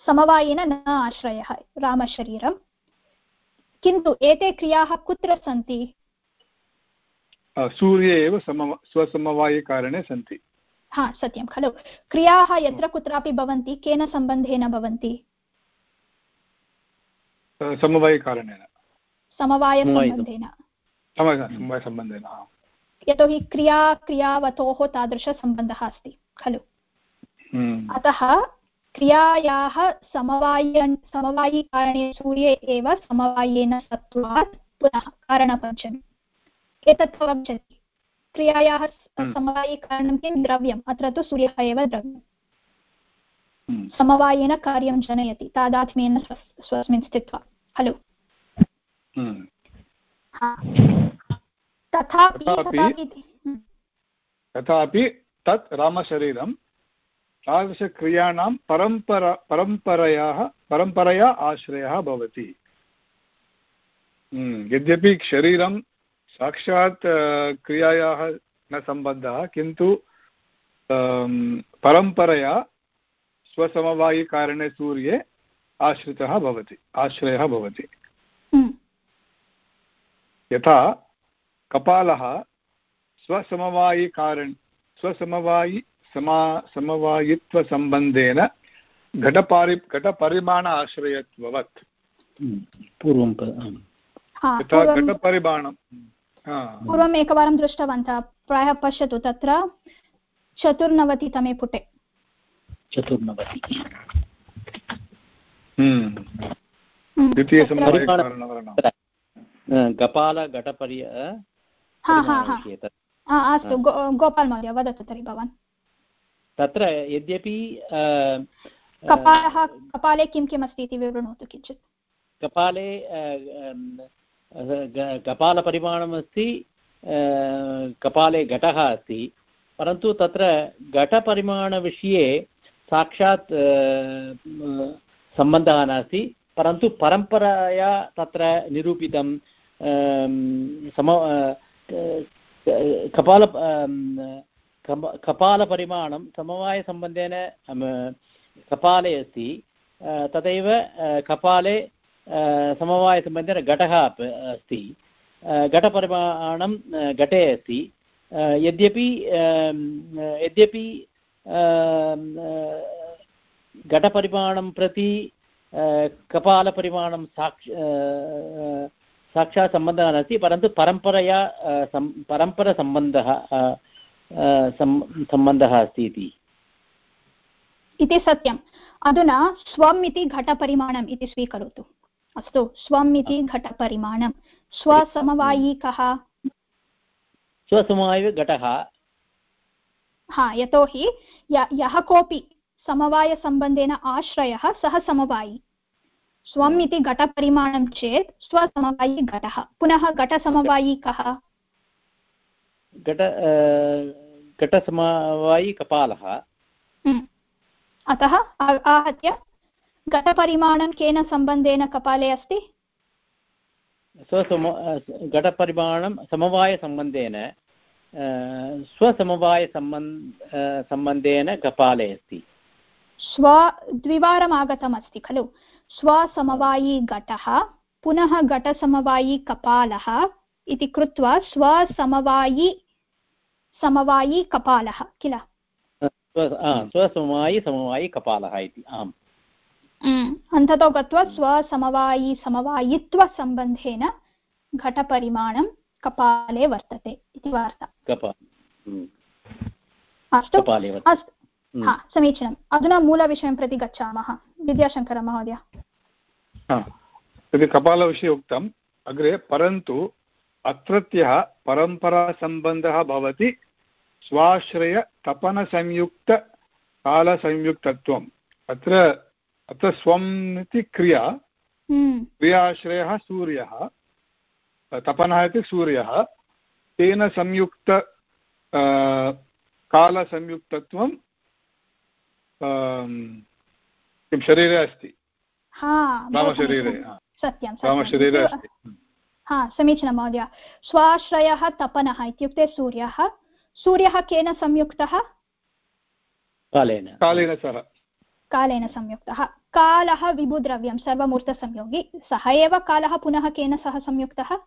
समवायेन न आश्रयः रामशरीरं। किन्तु एते क्रियाः कुत्र सन्ति? सूर्ये एव सम स्वसमवायिकारणे सन्ति। हा सत्यं खलु। क्रियाः यत्र कुत्रापि भवन्ति केन सम्बन्धेन भवन्ति? समवायिकारणेन। समवायसम्बन्धेन समवायसम्बन्धेन यतोहि क्रिया क्रियावतोः तादृशसम्बन्धः अस्ति खलु। हम्म। अतः क्रियायाः समवाय समवायिकारणे सूर्ये एव समवायेन सत्त्वात् पुनः कारणपञ्चमी। एतत् गच्छति क्रियायाः। समवायिकारणं किं द्रव्यम् अत्र तु सूर्यः एव द्रव्यम्। हम्म। समवायेन कार्यं जनयति तादात्म्येन स्वस्मिन् स्थित्वा। खलु हम्म। तथापि तत् रामशरीरं तादृशक्रियाणां परम्परा परम्परयाः परम्परया आश्रयः भवति। यद्यपि शरीरं साक्षात् क्रियायाः न सम्बन्धः किन्तु परम्परया स्वसमवायिकारणे सूर्ये आश्रितः भवति आश्रयः भवति। हम्म। यथा कपालः स्वसमवायिकारण स्वसमवायि समा समवायित्वसम्बन्धेन घटपारि घटपरिमाण आश्रयत्ववत् पूर्वं यथा घटपरिमाणं पूर्वम् एकवारं दृष्टवन्तः प्रायः पश्यतु तत्र चतुर्नवतितमे पुटे। चतुर्नवति हम्म। गपालघटपर्य अस्तु गोपाल् महोदय वदतु तर्हि भवान्। तत्र यद्यपि कपालः कपाले किं किम् अस्ति इति विवृणोतु किञ्चित्। कपाले कपालपरिमाणमस्ति कपाले घटः अस्ति। परन्तु तत्र घटपरिमाणविषये साक्षात् सम्बन्धः नास्ति। परन्तु परम्परया तत्र निरूपितं सम कपाल कपालपरिमाणं समवायसम्बन्धेन कपाले अस्ति। तथैव कपाले समवायसम्बन्धेन घटः अस्ति। घटपरिमाणं घटे अस्ति। यद्यपि यद्यपि घटपरिमाणं प्रति कपालपरिमाणं साक्ष साक्षात् सम्बन्धः नास्ति, परन्तु परम्परया परम्परसम्बन्धः सम्बन्धः अस्ति इति सत्यम्। अधुना स्वम् इति घटपरिमाणम् इति स्वीकरोतु। अस्तु स्वम् इति घटपरिमाणं। स्वसमवायी कः स्वसमवायि घटः हा यतोहि यः कोऽपि समवायसम्बन्धेन आश्रयः सः समवायी। स्वम् इति घटपरिमाणं चेत् स्वसमवायी घटः पुनः घटसमवायी कः घट घटसमवायी कपालः हम्म। अतः आहत्य घटपरिमाणं केन सम्बन्धेन कपाले अस्ति स्वसम घटपरिमाणं समवायसम्बन्धेन स्वसमवायसम्बन्ध सम्बन्धेन कपाले अस्ति स्व द्विवारम् आगतमस्ति खलु स्वसमवायी घटः पुनः घटसमवायी कपालः इति कृत्वा स्वसमवायी समवायी कपालः किल स्वसमवायी समवायी कपालः इति आम् अन्ततो गत्वा स्वसमवायी समवायित्वसम्बन्धेन घटपरिमाणं कपाले वर्तते इति वार्ता अस्तु अस्तु हा समीचीनम् अधुना मूलविषयं प्रति गच्छामः विद्याशङ्कर महोदय कपालविषये उक्तम् अग्रे परन्तु अत्रत्यः परम्परासम्बन्धः भवति स्वाश्रयतपनसंयुक्तकालसंयुक्तत्वम् अत्र अत्र स्वम् इति क्रिया। क्रियाश्रयः सूर्यः। तपनः इति सूर्यः। तेन संयुक्त कालसंयुक्तत्वं किं शरीरे अस्ति? रामशरीरे सत्यं रामशरीरे अस्ति। हा समीचीनं महोदय। स्वाश्रयः तपनः इत्युक्ते सूर्यः। सूर्यः केन संयुक्तः? कालेन। कालेन सह। कालेन संयुक्तः। कालः विभुद्रव्यं सर्वमूर्तसंयोगी। सः एव कालः पुनः केन सह संयुक्तः?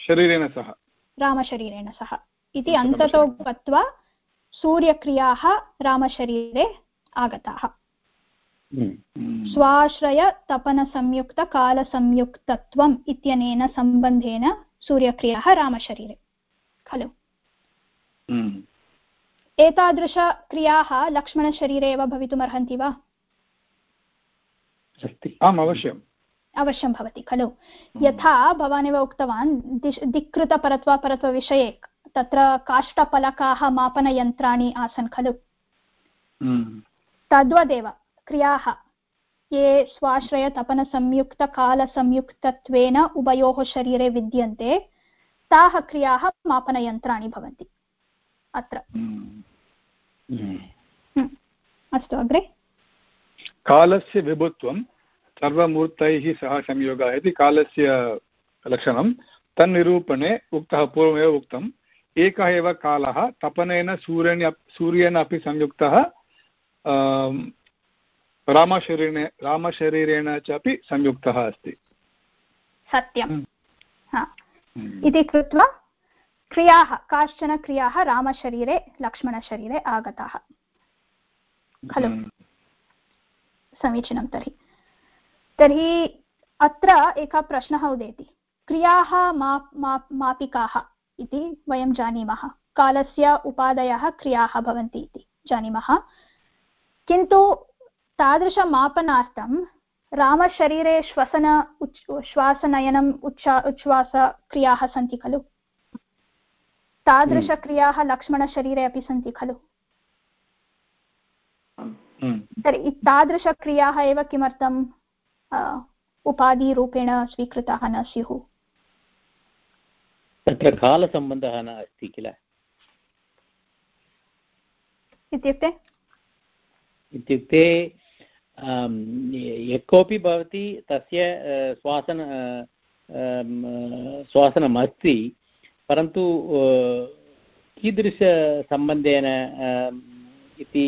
शरीरेण सह। रामशरीरेण सह। इति अन्ततो गत्वा सूर्यक्रियाः रामशरीरे आगताः। हम्म। स्वाश्रयतपनसंयुक्तकालसंयुक्तत्वम् इत्यनेन सम्बन्धेन सूर्यक्रियाः रामशरीरे। खलु। हम्म। एतादृशक्रियाः लक्ष्मणशरीरे एव भवितुमर्हन्ति वा? आम् अवश्यम्। अवश्यं भवति खलु। यथा भवानेव उक्तवान् दिश् दिक्कृतपरत्वापरत्वविषये तत्र काष्ठफलकाः मापनयन्त्राणि आसन् खलु। हम्म। तद्वदेव क्रियाः। ये स्वाश्रयतपनसंयुक्तकालसंयुक्तत्वेन उभयोः शरीरे विद्यन्ते ताः क्रियाः मापनयन्त्राणि भवन्ति। अत्र। हम्म। हम्म। अस्तु अग्रे? कालस्य विभुत्वं सर्वमूर्तैः सह संयोगः इति कालस्य लक्षणं। तन्निरूपणे उक्तः पूर्वमेव उक्तं एकः एव कालः तपनेन सूर्येण सूर्येण अपि संयुक्तः रामशरीरेण रामशरीरेण च अपि संयुक्तः अस्ति। सत्यं हम्म। इति कृत्वा क्रियाः काश्चन क्रियाः रामशरीरे लक्ष्मणशरीरे आगताः। खलु? हम्म। समीचीनं तर्हि। तर्हि अत्र एकः प्रश्नः उदेति। क्रियाः मा मापिकाः इति वयं जानीमः। कालस्य उपादयः क्रियाः भवन्ति इति जानीमः। किन्तु तादृशमापनार्थं रामशरीरे श्वसन उच् श्वासनयनम् उच्छा उच्छ्वासक्रियाः सन्ति खलु? तादृशक्रियाः लक्ष्मणशरीरे अपि सन्ति खलु। तर्हि तादृशक्रियाः एव किमर्थम्? उपाधिरूपेण स्वीकृताः न स्युः। तत्र कालसम्बन्धः न अस्ति किल? इत्युक्ते? इत्युक्ते यः कोऽपि भवति तस्य श्वासन श्वासनम् अस्ति परन्तु कीदृशसम्बन्धेन इति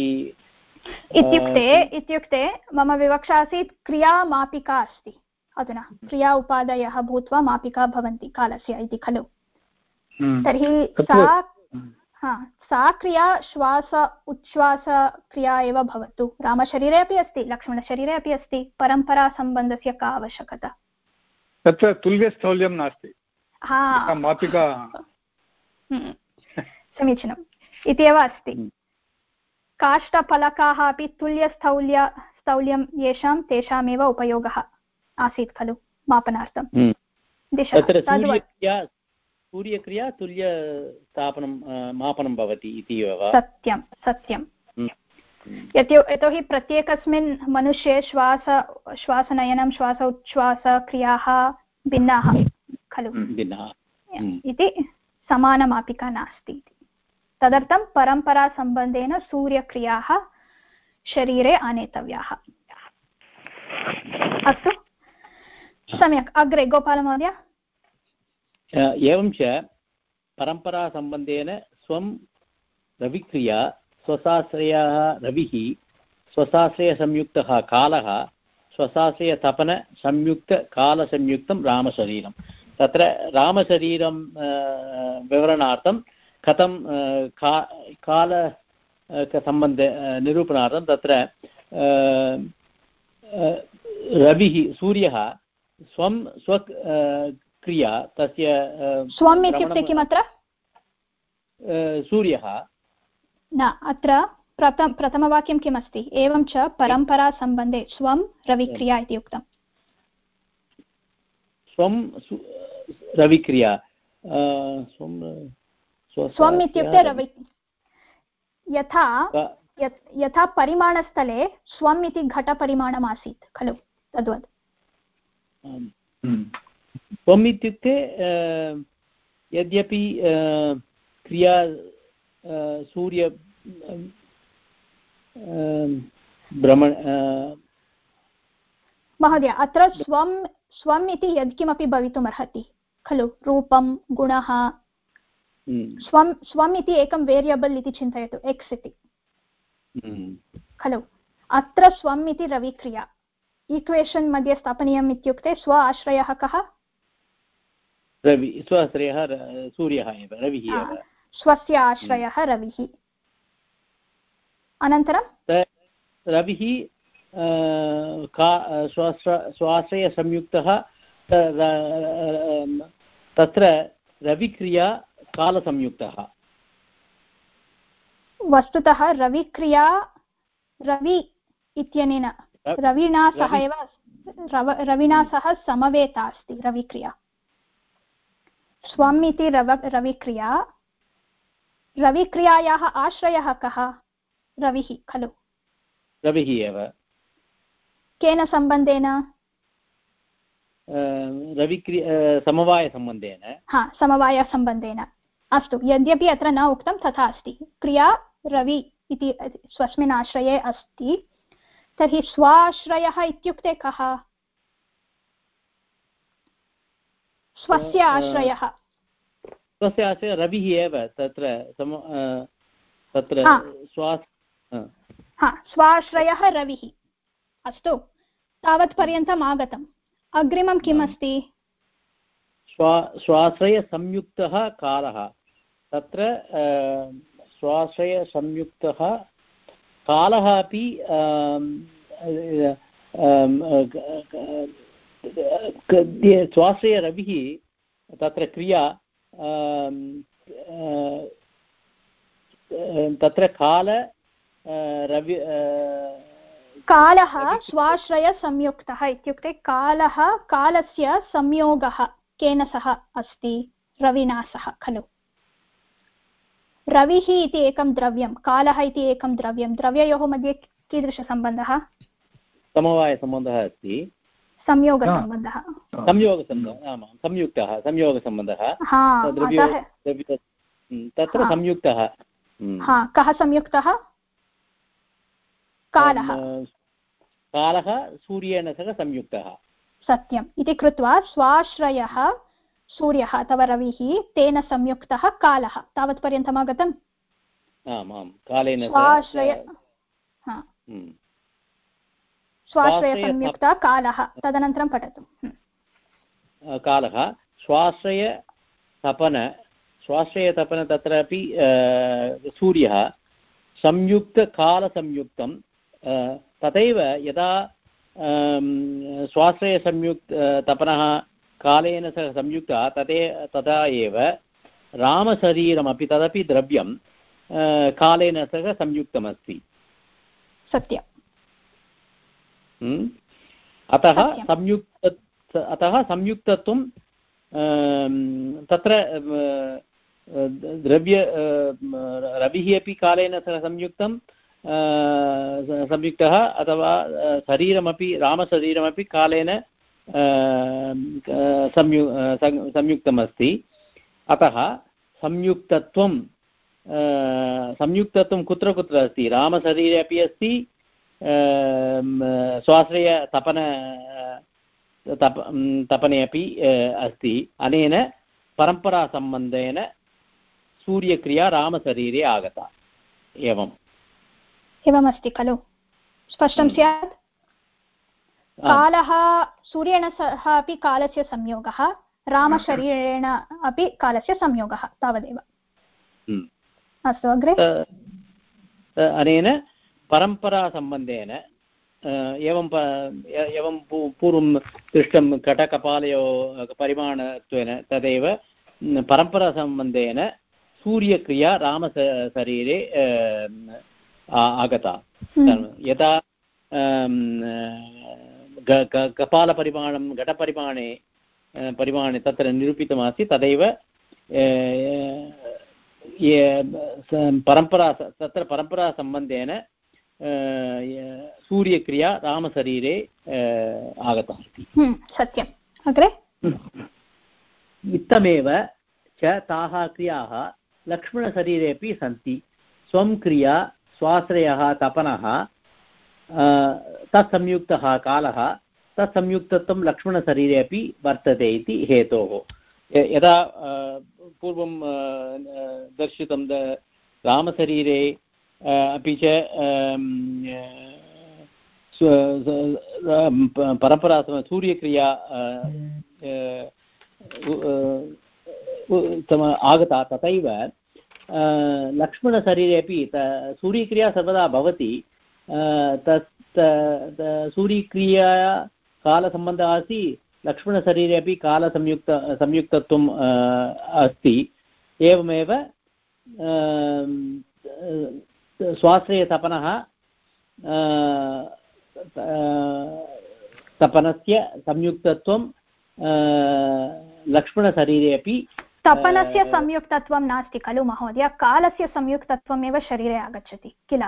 इत्युक्ते इत्युक्ते मम विवक्षा आसीत् क्रियामापिका अस्ति अधुना। क्रिया उपादयः भूत्वा मापिका भवन्ति कालस्य इति खलु। हम्म। तर्हि सा हा सा क्रिया श्वास उच्छ्वासक्रिया एव भवतु। रामशरीरे अपि अस्ति लक्ष्मणशरीरे अपि अस्ति परम्परासम्बन्धस्य का आवश्यकता? तत्र तुल्यस्थौल्यं नास्ति। मापिका हम्म। समीचीनम्। इति एव अस्ति। हम्म। काष्ठफलकाः अपि तुल्यस्थौल्य स्थौल्यं येषां तेषामेव उपयोगः आसीत् खलु मापनार्थं। हम्म। सूर्यक्रिया तुल्यस्थापनं मापनं भवति इति एव सत्यं सत्यं। यतो यतोहि प्रत्येकस्मिन् मनुष्ये श्वास श्वासनयनं श्वास उच्छ्वासक्रियाः भिन्नाः। खलु। इति समानमापिका नास्ति इति। तदर्थं परम्परासम्बन्धेन सूर्यक्रियाः शरीरे आनेतव्याः। अस्तु। सम्यक्। अग्रे गोपालमहोदय एवं च परम्परासम्बन्धेन स्वं रविक्रिया स्वसाश्रयः रविः स्वसाश्रयसंयुक्तः कालः स्वसाश्रयतपनसंयुक्तकालसंयुक्तं रामशरीरं तत्र रामशरीरं विवरणार्थं कथं का काल सम्बन्ध निरूपणार्थं तत्र रविः सूर्यः स्वं स्व क्रिया तस्य स्वम् इत्युक्ते किमत्र सूर्यः। न अत्र प्रथम प्रथमवाक्यं किमस्ति? एवं च परम्परासम्बन्धे स्वं रविक्रिया इति उक्तम्। स्वं रविक्रिया स्वं स्वम् इत्युक्ते रवि यथा यथा परिमाणस्थले स्वम् इति घटपरिमाणम् आसीत् खलु तद्वत्। स्वम् इत्युक्ते यद्यपि क्रिया सूर्य भ्रमण महोदय अत्र स्वं स्वम् इति यत्किमपि भवितुमर्हति खलु? रूपं गुणः। हम्म। स्वं स्वम् इति एकं वेरियबल् इति चिन्तयतु एक्स् इति। हम्म। खलु? अत्र स्वम् इति रविक्रिया। इक्वेशन् मध्ये स्थापनीयम् इत्युक्ते स्व आश्रयः कः? रवि स्वाश्रयः सूर्यः एव रविः स्वस्य आश्रयः रविः। अनन्तरं? रविः स्वाश्रयसंयुक्तः तत्र रविक्रिया कालसंयुक्तः। वस्तुतः रविक्रिया रवि इत्यनेन रविना सह एव रविना सह समवेता अस्ति रविक्रिया। स्वम् इति रव रविक्रिया। रविक्रियायाः आश्रयः कः? रविः खलु। रविः एव। केन सम्बन्धेन? रविक्रि समवायसम्बन्धेन। हा समवायसम्बन्धेन। अस्तु यद्यपि अत्र न उक्तं तथा अस्ति। क्रिया रवि इति स्वस्मिन् आश्रये अस्ति। तर्हि स्वाश्रयः इत्युक्ते कः? स्वस्य आश्रयः। स्वस्य आश्रयः रविः एव तत्र तत्र स्वाश्रयः रविः। अस्तु, तावत्पर्यन्तम् आगतम्। अग्रिमं किम् अस्ति स्वा स्वाश्रयसंयुक्तः कालः। तत्र स्वाश्रयसंयुक्तः कालः अपि स्वाश्रयरविः तत्र क्रिया तत्र काल रवि कालः स्वाश्रयसंयुक्तः इत्युक्ते कालः कालस्य संयोगः केन सह अस्ति? रविना सह खलु। रविः इति एकं द्रव्यं कालः इति एकं द्रव्यं द्रव्ययोः मध्ये कीदृशसम्बन्धः? समवायसम्बन्धः अस्ति। संयोगसम्बन्धः। संयोगसम्बन्धः आमां संयुक्तः संयोगसम्बन्धः। तत्र संयुक्तः। कः संयुक्तः? कालः। कालः सूर्येण सह संयुक्तः। सत्यम्। इति कृत्वा स्वाश्रयः सूर्यः अथवा रविः तेन संयुक्तः कालः। तावत्पर्यन्तम् आगतम्? आम् आम्। कालेन स्वाश्रय हम्म। स्वाश्रयसंयुक्तः कालः। तदनन्तरं पठतु। हम्म। कालः। स्वाश्रयतपन स्वाश्रयतपन तत्रापि सूर्यः संयुक्तकालसंयुक्तं तथैव यदा स्वाश्रयसंयुक्त तपनः कालेन सह संयुक्तः तथे तथा एव रामशरीरमपि तदपि द्रव्यं कालेन सह संयुक्तमस्ति। सत्यम्। हम्म? अतः संयुक्त अतः संयुक्तत्वं तत्र द्रव्य रविः अपि कालेन सह संयुक्तं संयुक्तः अथवा शरीरमपि, रामशरीरमपि कालेन संयु संयुक्तमस्ति। अतः संयुक्तत्वं संयुक्तत्वं कुत्र कुत्र अस्ति? रामशरीरे अपि अस्ति स्वाश्रयतपन तप तपने अपि अस्ति। अनेन परम्परासम्बन्धेन सूर्यक्रिया रामशरीरे आगता। एवम्। एवमस्ति खलु? स्पष्टं हम्म। स्यात्? कालः सूर्येण सह अपि कालस्य संयोगः रामशरीरेण अपि कालस्य संयोगः तावदेव। हम्म। अस्तु अग्रे? अनेन परम्परासम्बन्धेन एवं एवं पूर्वं दृष्टं घटकपालयो परिमाणत्वेन तदेव परम्परासम्बन्धेन सूर्यक्रिया रामशरीरे आगता। हम्म। यदा कपालपरिमाणं घटपरिमाणे परिमाणे तत्र निरूपितमासीत् तदैव परम्परा तत्र परम्परासम्बन्धेन सूर्यक्रिया रामशरीरे आगता अस्ति हम्म, सत्यम्। अग्रे? इत्थमेव च ताः क्रियाः लक्ष्मणशरीरे अपि सन्ति। स्वं क्रिया स्वाश्रयः, तपनः तत्संयुक्तः कालः, तत्संयुक्तत्वं लक्ष्मणशरीरे अपि वर्तते इति हेतोः। यदा पूर्वं दर्शितं रामशरीरे अपि च परम्परा सूर्यक्रिया आगता तथैव लक्ष्मणशरीरे अपि सूर्यक्रिया सर्वदा भवति। तत् सूर्यक्रिया कालसम्बन्धः अस्ति लक्ष्मणशरीरे अपि कालसंयुक्त संयुक्तत्वम् अस्ति। एवमेव स्वाश्रयतपनः तपनस्य संयुक्तत्वं लक्ष्मणशरीरे अपि तपनस्य संयुक्तत्वं नास्ति खलु महोदय कालस्य संयुक्तत्वमेव शरीरे आगच्छति किल?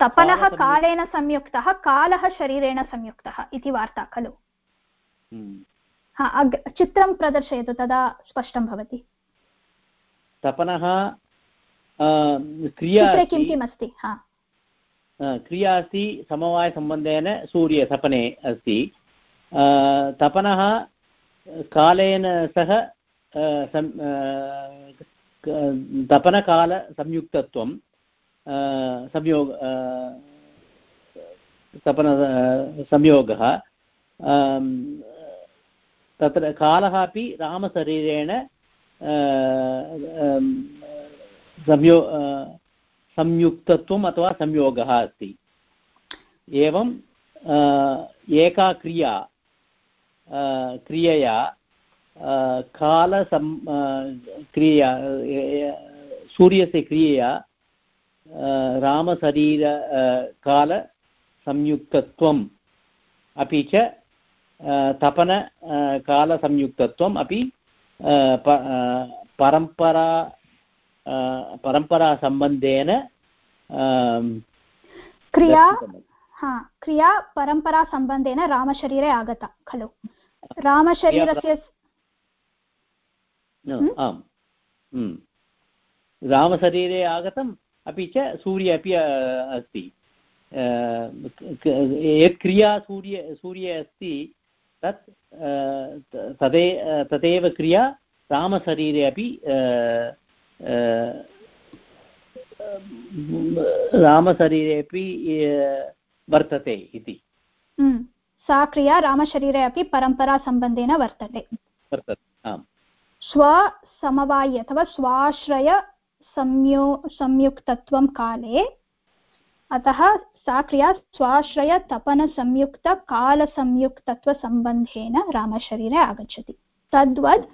तपनः कालेन संयुक्तः कालः शरीरेण संयुक्तः इति वार्ता खलु? हम्म। चित्रं प्रदर्शयतु तदा स्पष्टं भवति। तपनः क्रिया किं किम् अस्ति? क्रिया अस्ति समवायसम्बन्धेन सूर्यतपने अस्ति। तपनः कालेन सह तपनकालसंयुक्तत्वं संयोग तपन संयोगः तत्र कालः अपि रामशरीरेण संयो संयुक्तत्वम् अथवा संयोगः अस्ति। एवं एका क्रिया क्रियया कालसं क्रिया सूर्यस्य क्रियया रामशरीर कालसंयुक्तत्वम् अपि च तपन कालसंयुक्तत्वम् अपि परम्परा परम्परासम्बन्धेन क्रिया हा क्रिया परम्परासम्बन्धेन रामशरीरे आगता खलु। रामशरीरस्य आम् रामशरीरे आगतम् अपि च सूर्य अपि अस्ति। यत् क्रिया सूर्य सूर्ये अस्ति तत् तदे तदेव क्रिया रामशरीरे अपि रामशरीरे अपि वर्तते इति। सा क्रिया रामशरीरे अपि परम्परासम्बन्धेन वर्तते। वर्तते आम्। स्वसमवायि अथवा स्वाश्रय संयो संयुक्तत्वं काले अतः सा क्रिया स्वाश्रयतपनसंयुक्तकालसंयुक्तत्वसम्बन्धेन रामशरीरे आगच्छति। तद्वत्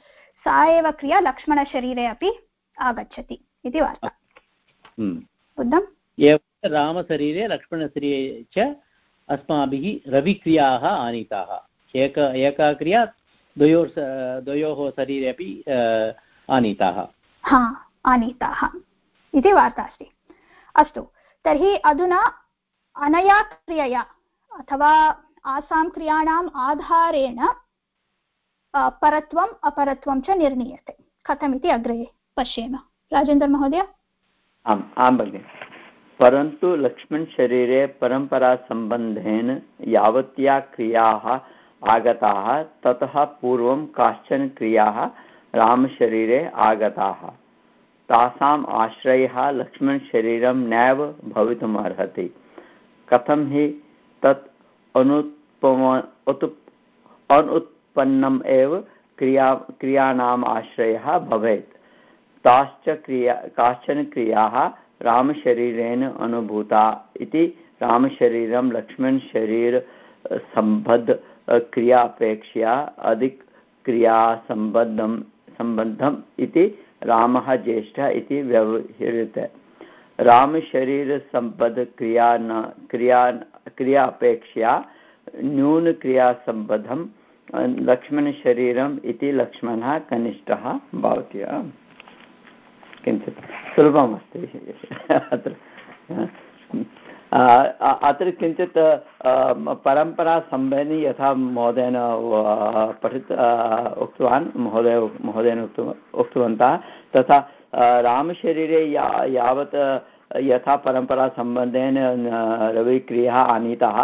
सा एव क्रिया लक्ष्मणशरीरे अपि आगच्छति इति वार्ता। हम्म। बुद्धम्? एवं रामशरीरे लक्ष्मणशरीरे च अस्माभिः रविक्रियाः आनीताः। एक एका क्रिया द्वयोः द्वयोः शरीरे अपि आनीताः। हा आनीताः। इति वार्ता अस्ति अस्तु तर्हि अधुना अनया क्रियया अथवा आसां क्रियाणाम् आधारेण परत्वम् अपरत्वं च निर्णीयते। कथमिति अग्रे पश्येम। राजेन्द्रमहोदय? आम् आं भगिनि। परन्तु लक्ष्मणशरीरे परम्परासम्बन्धेन यावत्या क्रियाः आगताः, ततः पूर्वं काश्चन क्रियाः आगताः। तासाम् आश्रयः लक्ष्मणशरीरं नैव भवितुम् अर्हति कथं हि तत् अनुत्पम एव क्रिया, क्रियाणाम् आश्रयः भवेत्। ताश्च क्रिया, काश्चन क्रियाः रामशरीरेण अनुभूता इति रामशरीरं लक्ष्मणशरीरसम्बद्ध क्रिया अपेक्षया अधिक क्रियासम्बद्धं सम्बद्धम् इति रामः ज्येष्ठः इति व्यवह्रियते रामशरीरसम्बद्धक्रिया न, क्रिया क्रिया अपेक्षया न्यूनक्रियासम्बद्धं लक्ष्मणशरीरम् इति लक्ष्मणः कनिष्ठः भवति। किञ्चित् सुलभमस्ति। अत्र अत्र किञ्चित् परम्परासम्बन्धि यथा महोदयेन पठित उक्तवान्, महोदय, महोदयेन उक्त उक्तवन्तः, तथा रामशरीरे या, यावत्, यथा परम्परासम्बन्धेन रविक्रियः आनीतः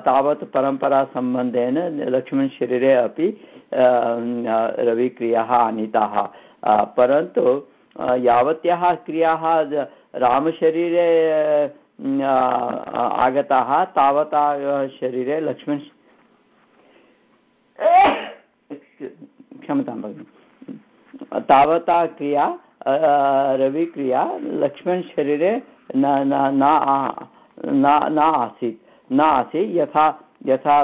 तावत् परम्परासम्बन्धेन लक्ष्मणशरीरे अपि रविक्रियाः आनीताः। परन्तु यावत्याः क्रियाः रामशरीरे आगताः तावता शरीरे लक्ष्मण क्षमतां भगिनि तावता क्रिया रविक्रिया लक्ष्मणशरीरे न न आसीत् न आसीत् यथा यथा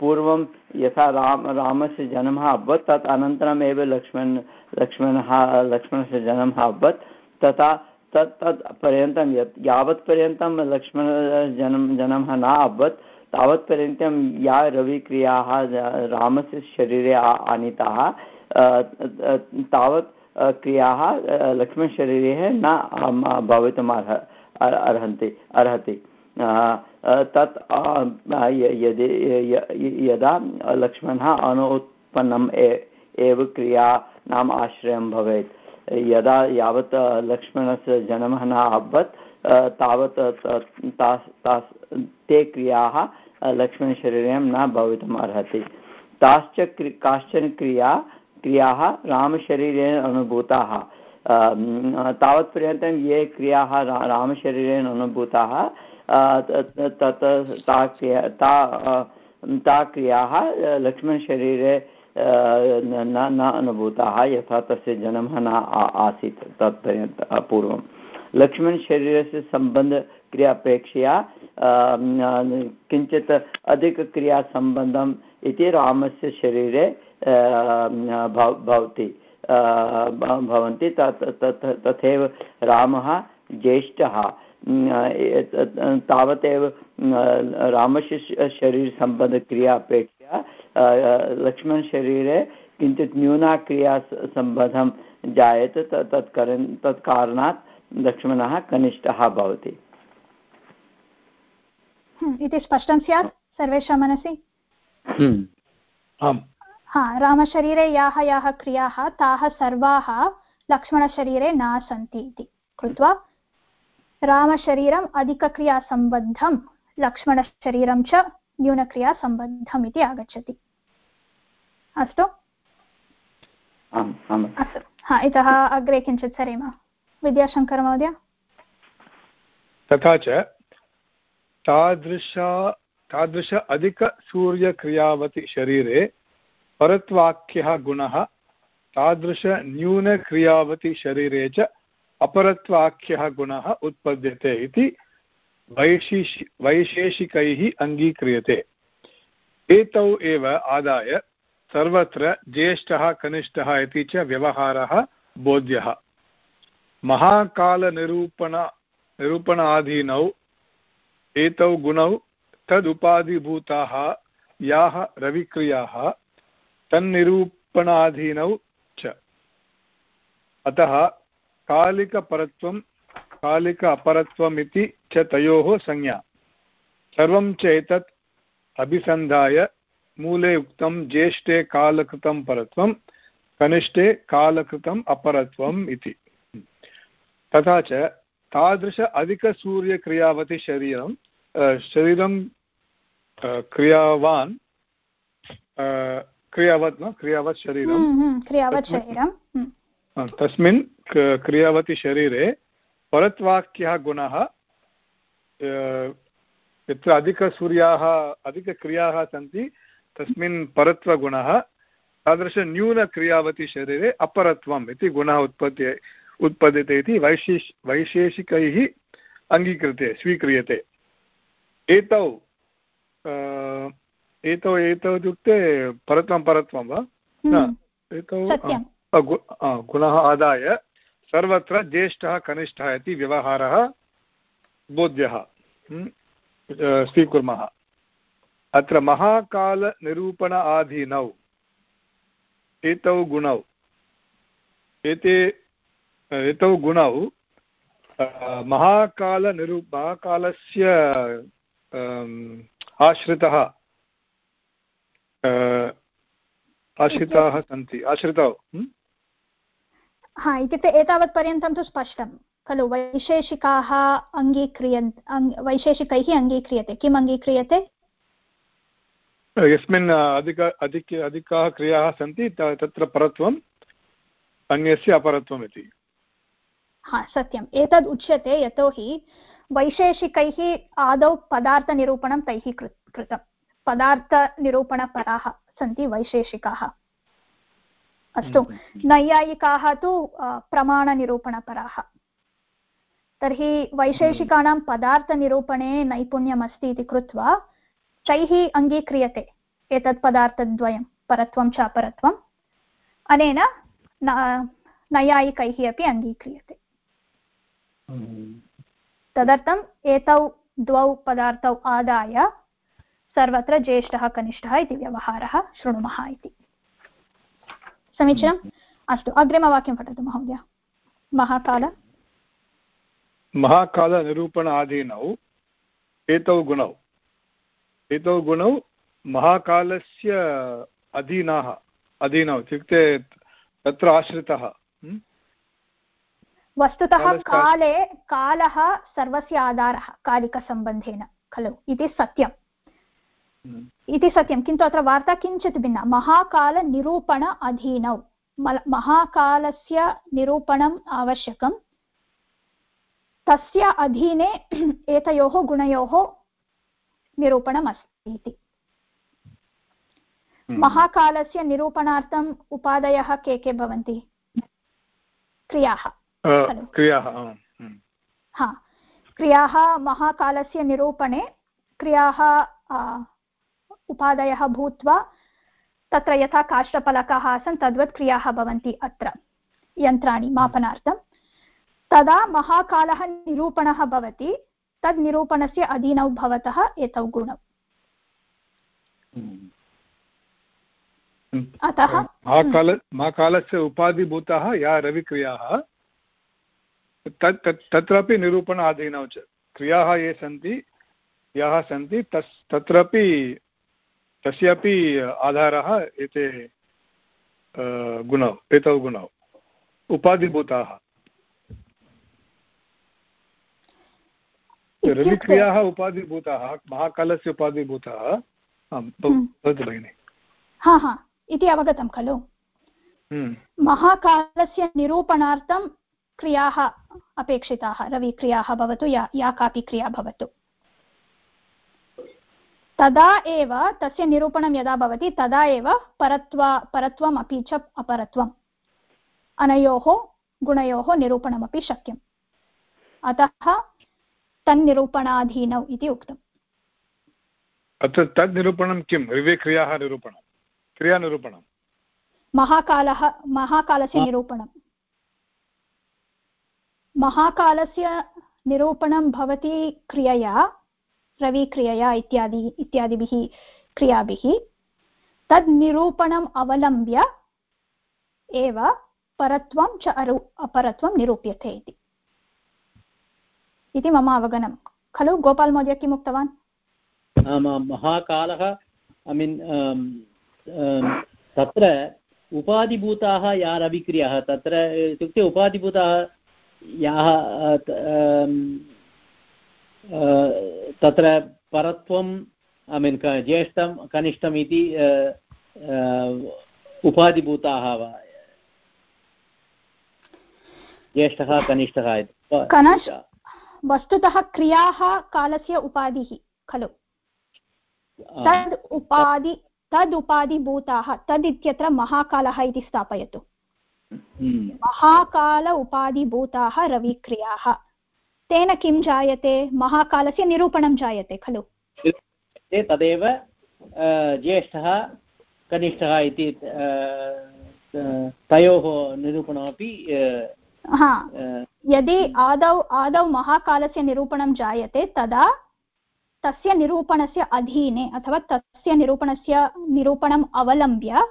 पूर्वं यथा राम, रामस्य जन्मः अभवत्, तत् अनन्तरमेव लक्ष्मण, लक्ष्मणः, लक्ष्मणस्य जन्मः अभवत्, तथा तत् तत् पर्यन्तं यत् यावत्पर्यन्तं लक्ष्मणजन्म जन्मः न अभवत् तावत्पर्यन्तं या रविक्रियाः रामस्य शरीरे आनीताः तावत् क्रियाः लक्ष्मणशरीरे न भवितुम् अर्ह अर्हन्ति, अर्हति। तत् यदि यदा लक्ष्मणः अनुत्पन्नम् एव क्रियाणाम् आश्रयं भवेत्। यदा यावत् लक्ष्मणस्य जन्मः न अभवत् तावत् ते क्रियाः लक्ष्मणशरीरे न भवितुम् अर्हति। ताश्च क्रि, काश्चन क्रिया, क्रियाः रामशरीरेण अनुभूताः। तावत्पर्यन्तं ये क्रियाः रामशरीरेण अनुभूताः तत् ता क्रिया ता ता क्रियाः लक्ष्मणशरीरे न अनुभूताः यथा तस्य जन्मः न आसीत् तत्पर्यन्त पूर्वं लक्ष्मणशरीरस्य सम्बन्धक्रियापेक्षया किञ्चित् अधिकक्रियासम्बन्धम् इति रामस्य शरीरे भवति। भवन्ति तथैव रामः ज्येष्ठः। तावदेव रामस्य शरीरसम्बन्धक्रिया अपेक्षया लक्ष्मणशरीरे किञ्चित् न्यूना क्रिया सम्बन्धं जायते तत् तत् कारणात् लक्ष्मणः कनिष्ठः भवति। इति स्पष्टं स्यात्? सर्वेषां मनसि? हा रामशरीरे याः याः क्रियाः ताः सर्वाः लक्ष्मणशरीरे न सन्ति इति। कृत्वा रामशरीरम् अधिकक्रियासम्बद्धं लक्ष्मणशरीरं च न्यूनक्रियासम्बद्धम् इति आगच्छति। अस्तु? अस्तु। हा इतः अग्रे किञ्चित् सरेम। विद्याशङ्करमहोदय तथा च तादृशा तादृश अधिकसूर्यक्रियावति शरीरे परत्वाख्यः गुणः तादृशन्यूनक्रियावति शरीरे च अपरत्वाख्यः गुणः उत्पद्यते इति वैशिषि, वैशेषिकैः अङ्गीक्रियते। एतौ एव आदाय सर्वत्र ज्येष्ठः, कनिष्ठः इति च व्यवहारः बोध्यः। महाकालनिरूपण, निरूपणाधीनौ एतौ गुणौ तदुपाधिभूताः, याः रविक्रियाः, तन्निरूपणाधीनौ च। अतः कालिकपरत्वं कालिक अपरत्वम् इति च तयोः संज्ञा। सर्वं च एतत् अभिसन्धाय मूले उक्तं ज्येष्ठे कालकृतं परत्वं कनिष्ठे कालकृतम् अपरत्वम् इति। तथा च तादृश अधिकसूर्यक्रियावति शरीरं शरीरं क्रियावान् क्रियावत् न क्रियावत् शरीरं। हम्म, हम्म, क्रियावत् शरीरं। हम्म। तस्मिन् क्रियावति शरीरे परत्वाक्यः गुणः यत्र अधिकसूर्याः अधिकक्रियाः सन्ति तस्मिन् परत्वगुणः तादृशन्यूनक्रियावति शरीरे अपरत्वम् इति गुणः उत्पद्ये उत्पद्यते इति वैशेष वैशेषिकैः अङ्गीकृते स्वीक्रियते। एतौ एतौ एतौ इत्युक्ते परत्वं परत्वं वा? न हम्म। एतौ गुणः आदाय सर्वत्र ज्येष्ठः कनिष्ठः इति व्यवहारः बोध्यः हम्म, स्वीकुर्मः। अत्र महाकालनिरूपण आधीनौ एतौ गुणौ एते एतौ गुणौ महाकालनिरू महाकालस्य आश्रितः आश्रिताः सन्ति आश्रितौ हा इत्युक्ते एतावत्पर्यन्तं तु स्पष्टं खलु वैशेषिकाः अङ्गीक्रियन् वैशेषिकैः अङ्गीक्रियते किम् अङ्गीक्रियते? यस्मिन् अधिक अधिक अधिकाः क्रियाः सन्ति तत्र परत्वम् अन्यस्य अपरत्वम् इति। हा सत्यम् एतद् उच्यते यतोहि वैशेषिकैः आदौ पदार्थनिरूपणं तैः कृतं पदार्थनिरूपणपराः सन्ति वैशेषिकाः। अस्तु। हम्म, हम्म, हम्म। नैयायिकाः तु प्रमाणनिरूपणपराः। तर्हि वैशेषिकाणां पदार्थनिरूपणे नैपुण्यमस्ति इति कृत्वा तैः अङ्गीक्रियते एतत् पदार्थद्वयं परत्वं च अपरत्वम् अनेन नैयायिकैः अपि अङ्गीक्रियते। तदर्थम् एतौ द्वौ पदार्थौ आदाय सर्वत्र ज्येष्ठः कनिष्ठः इति व्यवहारः शृणुमः इति। समीचीनम्? अस्तु अग्रिमवाक्यं पठतु महोदय। महाकाल? महाकालनिरूपण आदीनौ एतौ गुणौ। एतौ गुणौ महाकालस्य अधीनाः अधीनौ इत्युक्ते तत्र आश्रितः। वस्तुतः काले कालः सर्वस्य आधारः कालिकसम्बन्धेन खलु? इति सत्यम्। हम्म। इति सत्यं। किन्तु अत्र वार्ता किञ्चित् भिन्ना। महाकालनिरूपण अधीनौ। महाकालस्य निरूपणम् आवश्यकं तस्य अधीने एतयोः गुणयोः निरूपणम् अस्ति इति। हम्म। महाकालस्य निरूपणार्थम् उपादयः के के भवन्ति? क्रियाः। क्रियाः हा। क्रियाः महाकालस्य निरूपणे क्रियाः उपादयः भूत्वा तत्र यथा काष्ठफलकाः आसन् तद्वत् क्रियाः भवन्ति अत्र। यन्त्राणि मापनार्थं। तदा महाकालः निरूपणः भवति तद् निरूपणस्य अधीनौ भवतः एतौ गुणौ। अतः महाकाल महाकालस्य उपाधिभूताः या रविक्रियाः तत् तत्रापि निरूपणाधीनौ च। क्रियाः ये सन्ति याः सन्ति तस् तत्रापि तस्यापि आधारः एते गुणौ एतौ गुणौ। उपाधिभूताः। रविक्रियाः उपाधिभूताः महाकालस्य उपाधिभूताः। आम् हम्म। भवतु भगिनि। हा हा इति अवगतं खलु। हम्म। महाकालस्य निरूपणार्थं क्रियाः अपेक्षिताः रविक्रियाः भवतु या या कापि क्रिया भवतु। तदा एव तस्य निरूपणं यदा भवति तदा एव परत्वा परत्वम् अपि च अपरत्वम् अनयोः गुणयोः निरूपणमपि शक्यम्। अतः तन्निरूपणाधीनौ इति उक्तम्। अत्र तद् निरूपणं किं विवेक्रियाः निरूपणं। क्रियानिरूपणं महाकालः महाकालस्य निरूपणं महाकालस्य निरूपणं भवति क्रियया रविक्रियया इत्यादि, इत्यादिभिः, क्रियाभिः। तद् निरूपणम् अवलम्ब्य एव परत्वं च अरु, अपरत्वं निरूप्यते इति। इति मम अवगनं खलु, गोपाल् महोदय, किम् उक्तवान्? महाकालः, ऐ मीन् तत्र उपाधिभूताः या रविक्रियाः? तत्र इत्युक्ते उपाधिभूताः याः तत्र परत्वम् ऐ मीन् ज्येष्ठं कनिष्ठम् इति उपाधिभूताः वा? ज्येष्ठः कनिष्ठः वस्तुतः क्रियाः कालस्य उपाधिः खलु। तद् उपाधि तद् उपाधिभूताः तद् इत्यत्र महाकालः इति स्थापयतु। हम्म। महाकाल उपाधिभूताः रविक्रियाः। तेन किं जायते? महाकालस्य निरूपणं जायते खलु? तदेव ज्येष्ठः कनिष्ठः इति तयोः निरूपणमपि हा. यदि आदौ आदौ महाकालस्य निरूपणं जायते तदा तस्य निरूपणस्य अधीने अथवा तस्य निरूपणस्य निरूपणम् अवलम्ब्य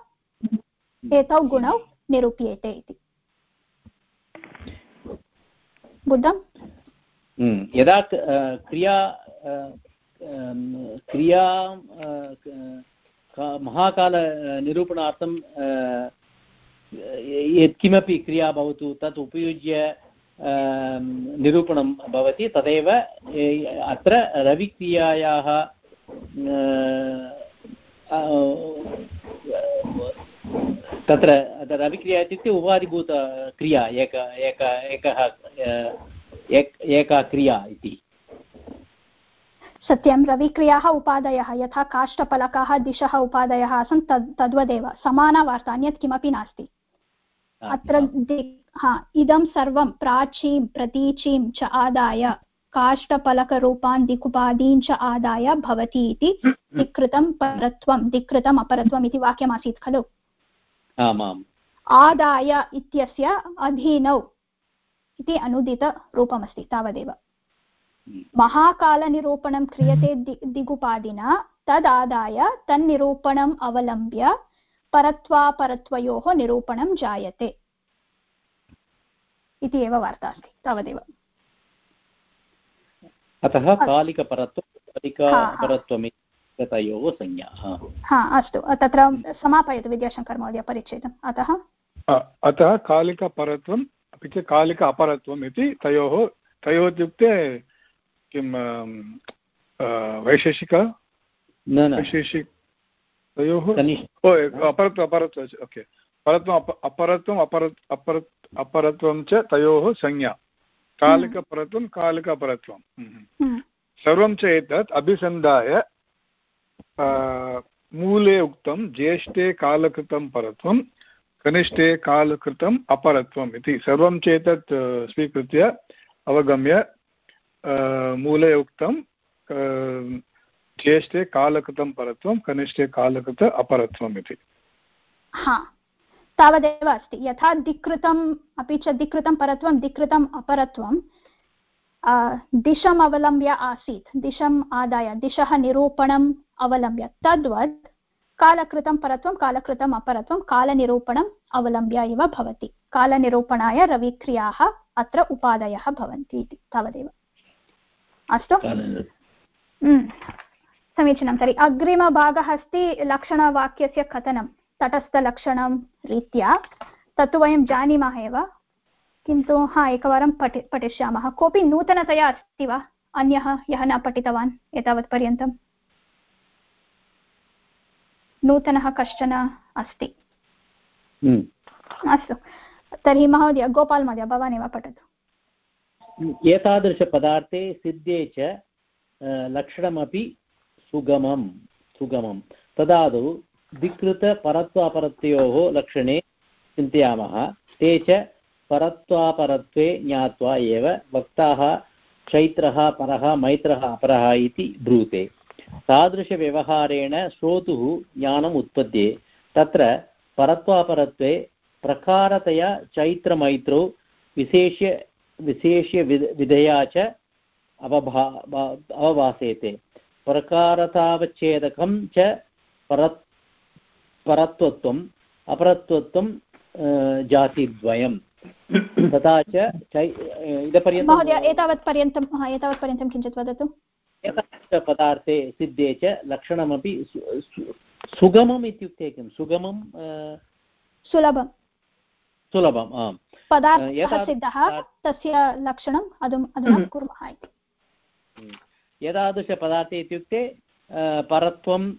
एतौ गुणौ निरूप्येते इति। बुद्धम्? यदा क्रिया क्रिया महाकालनिरूपणार्थं यत्किमपि क्रिया भवतु तत् उपयुज्य निरूपणं भवति तदेव अत्र रविक्रियायाः तत्र रविक्रिया इत्युक्ते उपाधिभूतक्रिया एक एक एकः एका क्रिया इति। सत्यं रविक्रियाः उपादयः यथा काष्ठफलकाः दिशः उपादयः आसन् तद् तद्वदेव समाना वार्ता अन्यत् किमपि नास्ति। अत्र हा। इदं सर्वं प्राचीं प्रतीचीं च आदाय काष्ठफलकरूपान् दिक्उपादीन् च आदाय भवति इति दिक्कृतं परत्वं दिक्कृतम् अपरत्वम् इति वाक्यमासीत् खलु? आमाम्। आदाय इत्यस्य अधीनौ इति अनुदितरूपमस्ति तावदेव। हम्म। महाकालनिरूपणं क्रियते दि दिगुपादिना तदादाय तन्निरूपणम् अवलम्ब्य परत्वापरत्वयोः निरूपणं जायते। इति एव वार्ता अस्ति तावदेव। अतः कालिकपरत्वं तयोः संज्ञा। हा अस्तु। तत्र समापयतु विद्याशङ्कर महोदय परिच्छेदम्। अतः? अतः कालिकपरत्वम् अपि च कालिक अपरत्वम् इति तयोः तयोः इत्युक्ते किं वैशेषिक? वैशेषिक तयोः? अपरत्व अपरत्व ओके। परत्वम् अपरत्वम् अपर अपर अपरत्वं च तयोः संज्ञा। कालिकपरत्वं कालिकपरत्वं हम्म। हम्म। सर्वं च एतत् अभिसन्धाय मूले उक्तं ज्येष्ठे कालकृतं परत्वं कनिष्ठे कालकृतम् अपरत्वम् इति सर्वं चेतत् स्वीकृत्य अवगम्य मूले उक्तं ज्येष्ठे कालकृतं परत्वं, कनिष्ठे कालकृत अपरत्वम् इति। हा, तावदेव अस्ति। यथा दिक्कृतम् अपि च दिक्कृतं परत्वं दिक्कृतम् अपरत्वं दिशम् अवलम्ब्य आसीत्। दिशम् आदाय, दिशः निरूपणम् अवलम्ब्य। तद्वत् कालकृतं परत्वं कालकृतम् अपरत्वं कालनिरूपणम् अवलम्ब्य एव भवति। कालनिरूपणाय रविक्रियाः अत्र उपादयः भवन्ति इति तावदेव। अस्तु? समीचीनं। तर्हि अग्रिमभागः अस्ति लक्षणवाक्यस्य कथनं। तटस्थलक्षणं रीत्या तत्तु वयं जानीमः एव। किन्तु हा एकवारं पठि पठिष्यामः। कोऽपि नूतनतया अस्ति वा? अन्यः यः न पठितवान् एतावत्पर्यन्तम् नूतनः कश्चन अस्ति। हम्म। अस्तु। तर्हि महोदय गोपाल् महोदय भवान् एव पठतु। एतादृशपदार्थे सिद्धे च लक्षणमपि सुगमं सुगमं तदादौ धिकृतपरत्वापरत्वयोः लक्षणे चिन्तयामः। ते च परत्वापरत्वे ज्ञात्वा एव वक्ताः चैत्रः परः मैत्रः अपरः इति ब्रूते। तादृशव्यवहारेण श्रोतुः ज्ञानम् उत्पद्ये। तत्र परत्वापरत्वे प्रकारतया चैत्रमैत्रौ विशेष्य विशेष्य विधया च अवभा अवभासेते। प्रकारतावच्छेदकं च परत् परत्वत्वम् अपरत्वत्वं जातिद्वयं तथा च इदपर्यन्तं एतावत्पर्यन्तं एतावत्पर्यन्तं किञ्चित् वदतु। पदार्थे सिद्धे च लक्षणमपि सुगमम् इत्युक्ते किं? सुगमं सुलभं सुलभम्। आम्। पदार्थः सिद्धः तस्य लक्षणम् अधुना कुर्मः इति। एतादृशपदार्थे इत्युक्ते परत्वं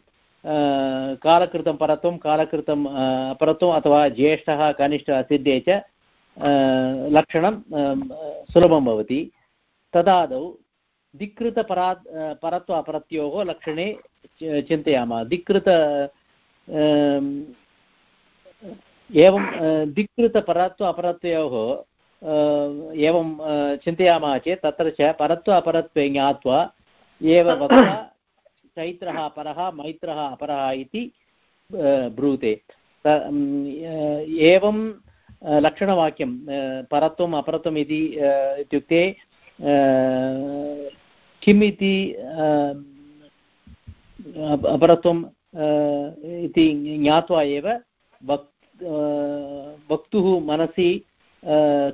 कालकृतं परत्वं कालकृतं परत्वम् अथवा ज्येष्ठः कनिष्ठः सिद्धे च लक्षणं सुलभं भवति। तदादौ धिकृतपरा परत्व अपरत्योः लक्षणे चिन्तयामः। धिकृत एवं धिकृतपरत्व अपरत्वयोः एवं चिन्तयामः चेत् तत्र च परत्व अपरत्वे ज्ञात्वा एव वक्ता चैत्रः अपरः मैत्रः अपरः इति ब्रूते। एवं लक्षणवाक्यं परत्वम् अपरत्वम् इति इत्युक्ते किम् इति अपरत्वम् इति ज्ञात्वा एव वक् वक्तुः मनसि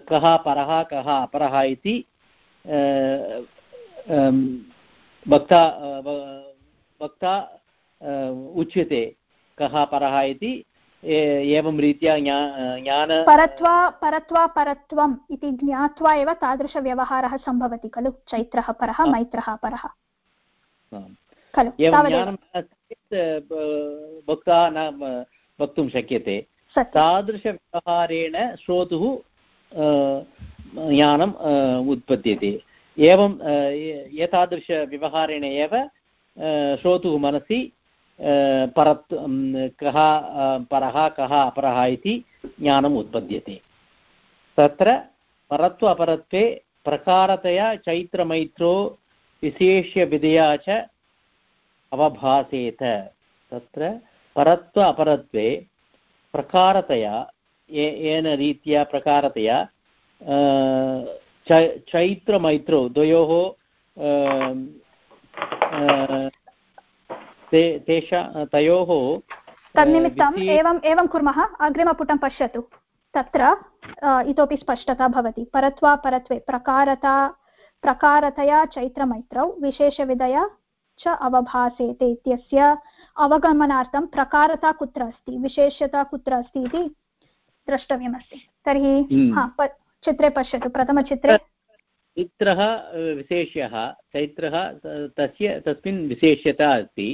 कः परः, कः अपरः इति वक्ता वक्ता उच्यते कः परः इति एवं रीत्या ज्ञान परत्वा परत्वा परत्वम् इति ज्ञात्वा एव तादृशव्यवहारः सम्भवति खलु चैत्रः परः मैत्रः परः खलु वक्ता न वक्तुं शक्यते तादृशव्यवहारेण श्रोतुः ज्ञानम् उत्पद्यते एवं एतादृशव्यवहारेण एव श्रोतुः मनसि परत् कः परः, कः अपरः इति ज्ञानम् उत्पद्यते। तत्र परत्व अपरत्वे प्रकारतया चैत्रमैत्रो विशेष्यविधया च अवभासेत। तत्र परत्व अपरत्वे प्रकारतया येन रीत्या प्रकारतया चैत्रमैत्रौ, द्वयोः तेषा तयोः तन्निमित्तम् एवम् एवं कुर्मः अग्रिमपुटं पश्यतु। तत्र इतोपि स्पष्टता भवति। परत्वा परत्वे प्रकारता प्रकारतया चैत्रमैत्रौ विशेषविधया च अवभासेते इत्यस्य अवगमनार्थं प्रकारता कुत्र अस्ति विशेषता कुत्र अस्ति इति द्रष्टव्यमस्ति। तर्हि हा चित्रे पश्यतु। प्रथमचित्रे चित्रः विशेष्यः चैत्रः तस्य तस्मिन् विशेष्यता अस्ति।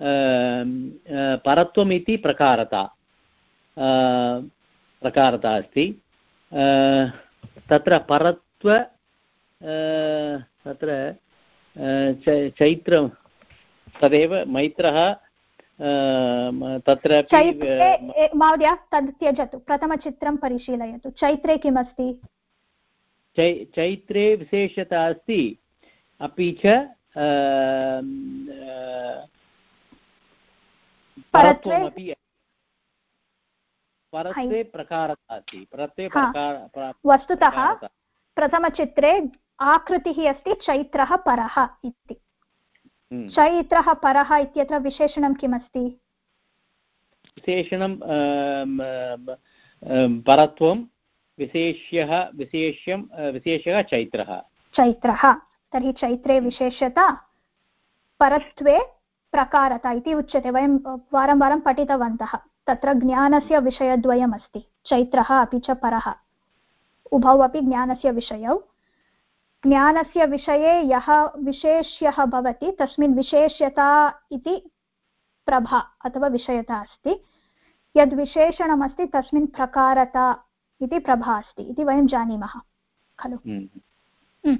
परत्वम् इति प्रकारता प्रकारता अस्ति तत्र परत्व तत्र चैत्र तदेव मैत्रः तत्र महोदय तद् त्यजतु प्रथमचित्रं परिशीलयतु चैत्रे किमस्ति चै चैत्रे विशेषता अस्ति अपि च परत्वे प्रकारता वस्तुतः प्रथमचित्रे आकृतिः अस्ति चैत्रः परः इति। हम्म। चैत्रः परः इत्यत्र विशेषणं किमस्ति? विशेषणं परत्वं विशेष्यः विशेष्यं विशेषः चैत्रः। चैत्रः। तर्हि चैत्रे विशेषता परत्वे प्रकारता इति उच्यते वयं वारं वारं पठितवन्तः। तत्र ज्ञानस्य विषयद्वयमस्ति चैत्रः अपि च परः। उभौ अपि ज्ञानस्य विषयौ। ज्ञानस्य विषये यः विशेष्यः भवति तस्मिन् विशेष्यता इति प्रभा अथवा विषयता अस्ति। यद् विशेषणमस्ति तस्मिन् प्रकारता इति प्रभा अस्ति इति वयं जानीमः खलु। हम्म। हम्म।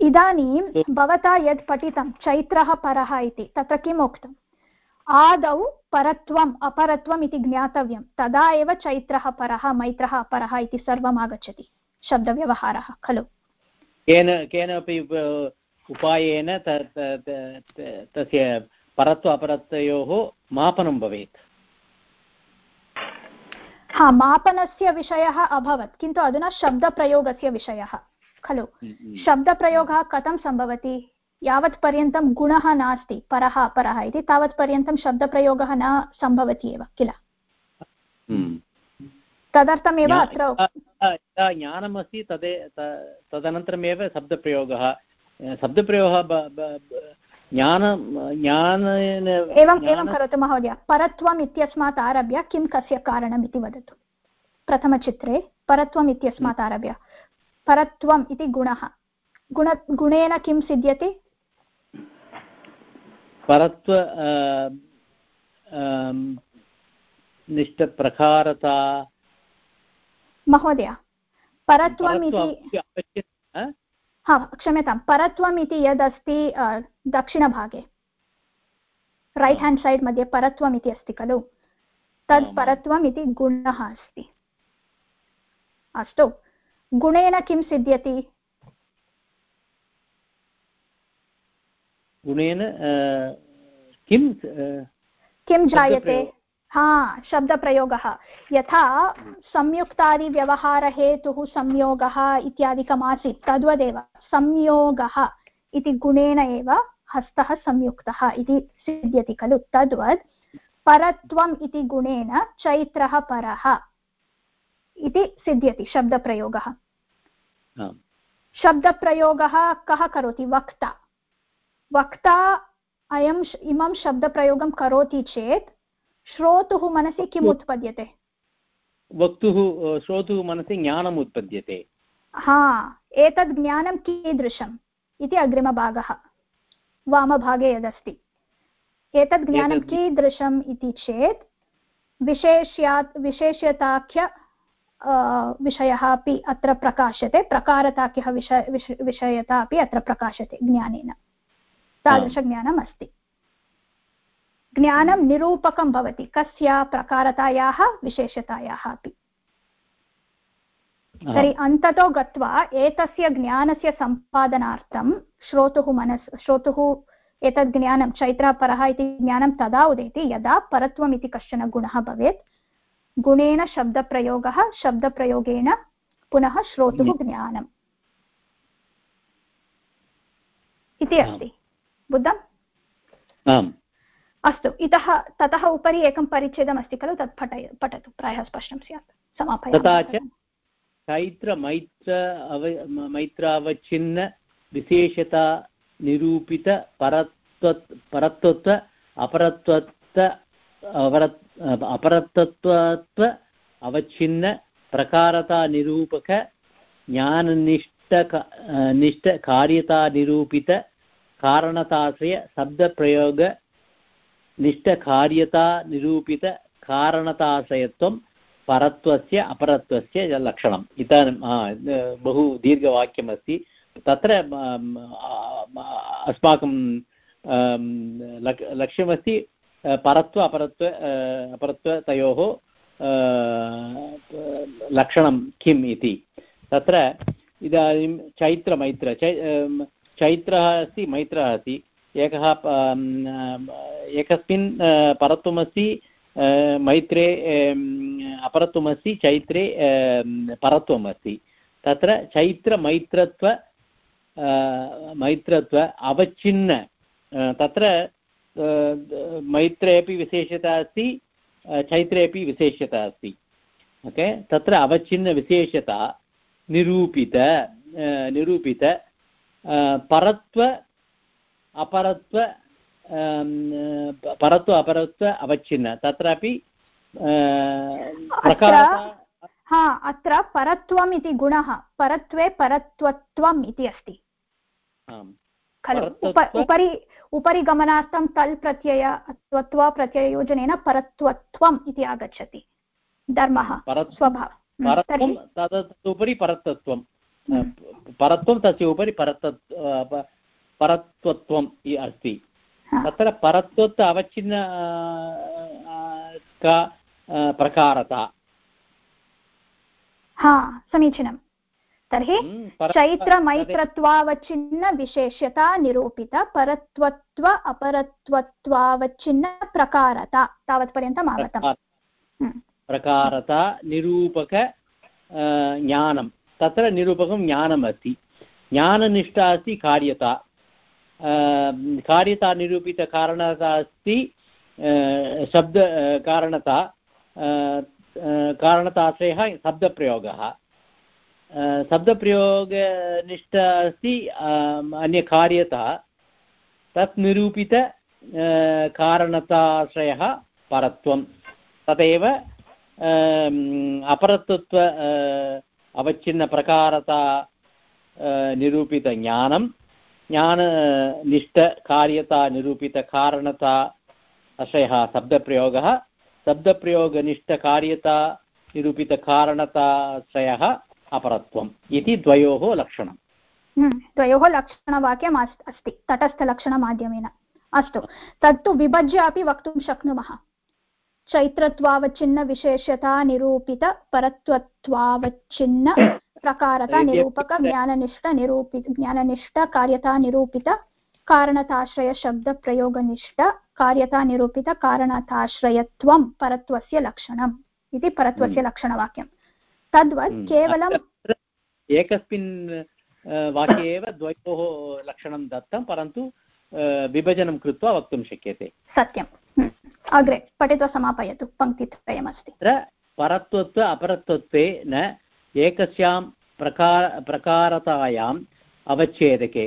इदानीं भवता यद् पठितं चैत्रः परः इति तत्र किम् उक्तम् आदौ परत्वम् अपरत्वम् इति ज्ञातव्यं तदा एव चैत्रः परः मैत्रः अपरः इति सर्वम् आगच्छति शब्दव्यवहारः खलु? केन केनापि उपायेन तस्य परत्व अपरत्वयोः मापनं भवेत्। हा मापनस्य विषयः अभवत् किन्तु अधुना शब्दप्रयोगस्य विषयः। खलु। हम्म, हम्म। शब्दप्रयोगः कथं सम्भवति? यावत् पर्यन्तं गुणः नास्ति परः अपरः इति तावत् पर्यन्तं शब्दप्रयोगः न सम्भवति एव किल? हम्म। तदर्थमेव अत्र यदा ज्ञानमस्ति तदे तदनन्तरमेव शब्दप्रयोगः। शब्दप्रयोगः ज्ञान ज्ञानेन एवम् एवं करोतु महोदय। परत्वम् इत्यस्मात् आरभ्य किं कस्य कारणम् इति वदतु। प्रथमचित्रे परत्वम् इत्यस्मात् आरभ्य। परत्वम् इति गुणः। गुण गुणेन किं सिद्ध्यति? परत्व निष्ठप्रकारता। महोदय परत्वम् इति हा? क्षम्यतां। परत्वम् इति यदस्ति दक्षिणभागे। रैट् हेण्ड् सैड् मध्ये परत्वम् इति अस्ति खलु? तद् परत्वम् इति गुणः अस्ति। अस्तु। गुणेन किं सिद्ध्यति? गुणेन किं किं जायते? हा शब्दप्रयोगः। यथा संयुक्तादिव्यवहारहेतुः संयोगः इत्यादिकम् आसीत् तद्वदेव संयोगः इति गुणेन एव हस्तः संयुक्तः इति सिद्ध्यति खलु। तद्वत् परत्वम् इति गुणेन चैत्रः परः। इति सिद्ध्यति शब्दप्रयोगः। शब्दप्रयोगः कः करोति? वक्ता। वक्ता अयम् इमं शब्दप्रयोगं करोति चेत् श्रोतुः मनसि किम् उत्पद्यते? वक्तुः श्रोतुः मनसि ज्ञानम् उत्पद्यते। हा एतद् ज्ञानं कीदृशम् इति अग्रिमभागः। वामभागे यदस्ति। एतद् ज्ञानं कीदृशम् इति चेत् विशेष्यात् विशेष्यताख्य विषयः अपि अत्र प्रकाश्यते प्रकारताख्यः विषय विषयता अपि अत्र प्रकाश्यते ज्ञानेन। तादृशज्ञानम् अस्ति ज्ञानं निरूपकं भवति कस्य प्रकारतायाः विशेषतायाः अपि। तर्हि अन्ततो गत्वा एतस्य ज्ञानस्य सम्पादनार्थं श्रोतुः मनस् श्रोतुः एतद् ज्ञानं चैत्रपरः इति ज्ञानं तदा उदेति यदा परत्वम् इति कश्चन गुणः भवेत् गुणेन शब्दप्रयोगः शब्दप्रयोगेन पुनः श्रोतुः ज्ञानम्। इति अस्ति। बुद्धम्? आम्। अस्तु इतः ततः उपरि एकं परिच्छेदमस्ति खलु तत् पठय पठतु प्रायः स्पष्टं स्यात्। समापय तथा च चैत्रमैत्र अव मैत्रावच्छिन्न विशेषता निरूपित परत्व परत्वत्व अपरत्वत्व अपरत्वत्व अवच्छिन्न प्रकारतानिरूपक ज्ञाननिष्ठ निष्ठकार्यतानिरूपित कारणताश्रय, शब्दप्रयोग निष्ठकार्यता निरूपित, कारणताश्रयत्वं, परत्वस्य, अपरत्वस्य लक्षणम्। इदानीं बहु दीर्घवाक्यमस्ति। तत्र अस्माकं लक्ष्यमस्ति परत्व, अपरत्व अपरत्व तयोः लक्षणं किम् इति। तत्र इदानीं चैत्रमैत्र, चै चैत्रः अस्ति, मैत्रः अस्ति। एकः एकस्मिन् परत्वमस्ति मैत्रे अपरत्वमस्ति, चैत्रे परत्वम् अस्ति तत्र चैत्रमैत्रत्व मैत्रत्व अवच्छिन्न। तत्र मैत्रे अपि विशेषता अस्ति चैत्रे अपि विशेषता अस्ति। ओके? तत्र अवच्छिन्नविशेषता निरूपित निरूपित परत्व अपरत्व परत्व अपरत्व अवच्छिन्न। तत्रापि हा अत्र परत्वम् इति गुणः परत्वे परत्वत्वम् इति अस्ति। खलु? उपरि उपरि गमनार्थं तल् प्रत्यय त्वत्वा प्रत्यययोजनेन परत्वत्वम् इति आगच्छति। धर्मः स्वभावः। उपरि परतत्वं परत्वं तस्य उपरि परतत् परत्वत्वम् अस्ति। तत्र परत्वत्व अवच्छिन्न का प्रकारता। हा समीचीनं तर्हि चैत्रमैत्रत्वावच्छिन्नविशेष्यता निरूपित परत्वत्व अपरत्वत्वावच्छिन्न प्रकारता तावत्पर्यन्तम् आगतम् प्रकारता निरूपक ज्ञानं। तत्र निरूपकं ज्ञानम् अस्ति ज्ञाननिष्ठा अस्ति कार्यता। कार्यता निरूपितकारणता अस्ति शब्द कारणता कारणताश्रयः शब्दप्रयोगः। शब्दप्रयोगनिष्ठ अस्ति अन्यकार्यता तत् निरूपित कारणताश्रयः परत्वं तदेव अपरत्वत्व अवच्छिन्नप्रकारता निरूपितज्ञानं ज्ञाननिष्ठकार्यता निरूपितकारणता आश्रयः शब्दप्रयोगः शब्दप्रयोगनिष्ठकार्यता निरूपितकारणताश्रयः अपरत्वम् इति द्वयोः लक्षणं हम्म, द्वयोः लक्षणवाक्यम् अस्ति तटस्थलक्षणमाध्यमेन। अस्तु तत्तु विभज्य अपि वक्तुं शक्नुमः। चैत्रत्वावच्छिन्नविशेषता निरूपित परत्वत्वावच्छिन्न प्रकारता निरूपक ज्ञाननिष्ठ निरूपित ज्ञाननिष्ठ कार्यता निरूपित कारणताश्रयशब्दप्रयोगनिष्ठ कार्यता निरूपित कारणताश्रयत्वं परत्वस्य लक्षणम् इति परत्वस्य हम्म। तद्वत् हम्म। केवलम् एकस्मिन् वाक्ये एव द्वयोः लक्षणं दत्तं परन्तु विभजनं कृत्वा वक्तुं शक्यते। सत्यम् हम्म। अग्रे पठित्वा समापयतु पङ्क्तित्रयमस्ति तत्र परत्वत्व अपरत्वत्वे न एकस्यां प्रकार प्रकारतायाम् अवच्छेदके।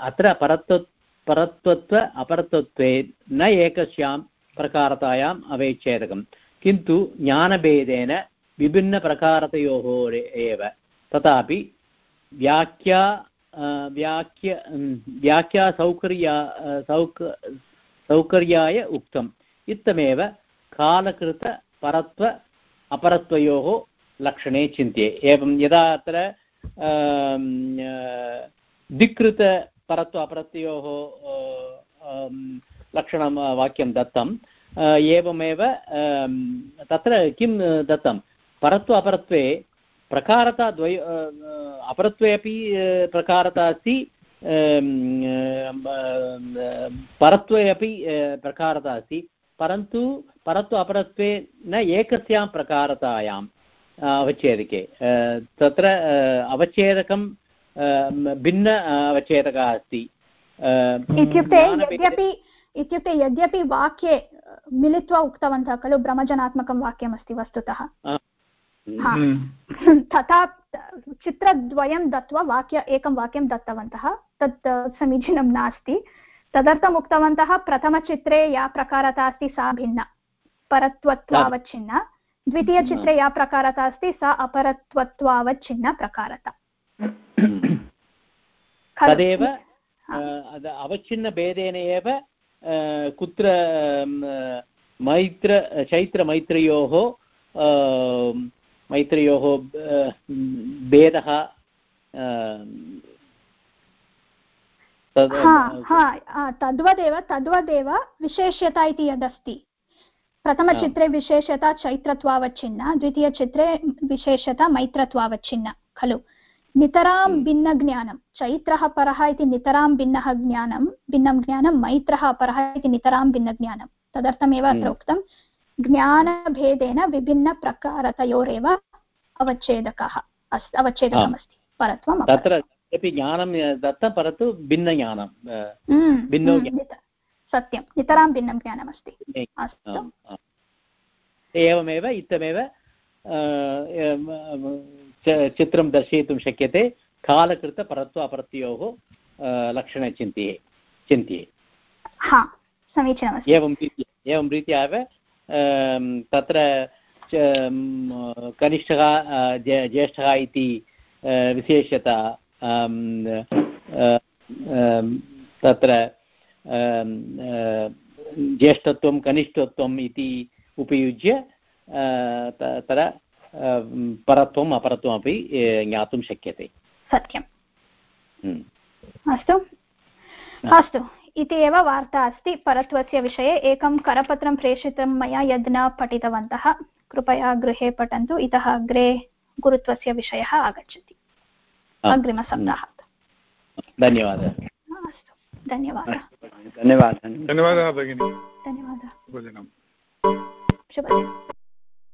अत्र परत्व परत्वत्व अपरत्वत्वे न एकस्यां प्रकारतायाम् अवच्छेदकं किन्तु ज्ञानभेदेन विभिन्नप्रकारतयोः एव। तथापि व्याख्या व्याख्य व्याख्यासौकर्या सौक, सौकर्याय उक्तम्। इत्थमेव कालकृतपरत्व, अपरत्वयोः लक्षणे चिन्त्ये। एवं यदा अत्र दिक्कृतपरत्व, अपरत्वयोः लक्षणं वाक्यं दत्तं एवमेव तत्र किं दत्तं? परत्व अपरत्वे प्रकारता द्वय अपरत्वे अपि प्रकारता अस्ति परत्वे अपि प्रकारता अस्ति परन्तु परत्व अपरत्वे न एकस्यां प्रकारतायाम् अवच्छेदके तत्र अवच्छेदकं भिन्न अवच्छेदकः अस्ति इत्युक्ते यद्यपि इत्युक्ते यद्यपि वाक्ये मिलित्वा उक्तवन्तः खलु भ्रमजनात्मकं वाक्यमस्ति वस्तुतः हम्म। तथा चित्रद्वयं दत्वा वाक्य एकं वाक्यं दत्तवन्तः तत् समीचीनं नास्ति। तदर्थम् उक्तवन्तः प्रथमचित्रे या प्रकारता अस्ति सा भिन्ना। परत्वत्वावच्छिन्ना। द्वितीयचित्रे या प्रकारता अस्ति सा अपरत्वत्वावच्छिन्ना प्रकारता। तदेव अवच्छिन्नभेदेन एव कुत्र मैत्र चैत्रमैत्रयोः मैत्रयोः भेदः तद्वदेव तद्वदेव विशेष्यता इति यदस्ति प्रथमचित्रे विशेषता चैत्रत्वावच्छिन्ना द्वितीयचित्रे विशेषता मैत्रत्वावच्छिन्ना खलु नितरां हम्म। भिन्नज्ञानं चैत्रः परः इति नितरां भिन्नः ज्ञानं भिन्नं ज्ञानं मैत्रः अपरः इति नितरां भिन्नज्ञानं तदर्थमेव अत्र हम्म। उक्तं ज्ञानभेदेन विभिन्नप्रकारतयोरेव अवच्छेदकः अस् अवच्छेदकमस्ति परत्वम् तत्र ज्ञानं दत्तं परन्तु भिन्नज्ञानं हम्म, भिन्नो सत्यं नितरां भिन्नं ज्ञानमस्ति। अस्तु। एवमेव इत्थमेव चित्रं दर्शयितुं शक्यते कालकृतपरत्व अपरत्वयोः लक्षणे चिन्तये चिन्तये। समीचीनमस्ति। एवं रीत्या एवं रीत्या एव तत्र कनिष्ठः ज्येष्ठः इति विशेषता तत्र ज्येष्ठत्वं कनिष्ठत्वम् इति उपयुज्य तत्र परत्वम् अपरत्वमपि ज्ञातुं शक्यते। सत्यम्। हम्म। अस्तु। अस्तु। इति एव वार्ता अस्ति। परत्वस्य विषये एकं करपत्रं प्रेषितं मया यद् न पठितवन्तः। कृपया गृहे पठन्तु। इतः अग्रे गुरुत्वस्य विषयः आगच्छति। अग्रिमसप्ताहात्। धन्यवादः। अस्तु। धन्यवादः। धन्यवादः। धन्यवादः भगिनि। धन्यवादः। शुभदिनम्।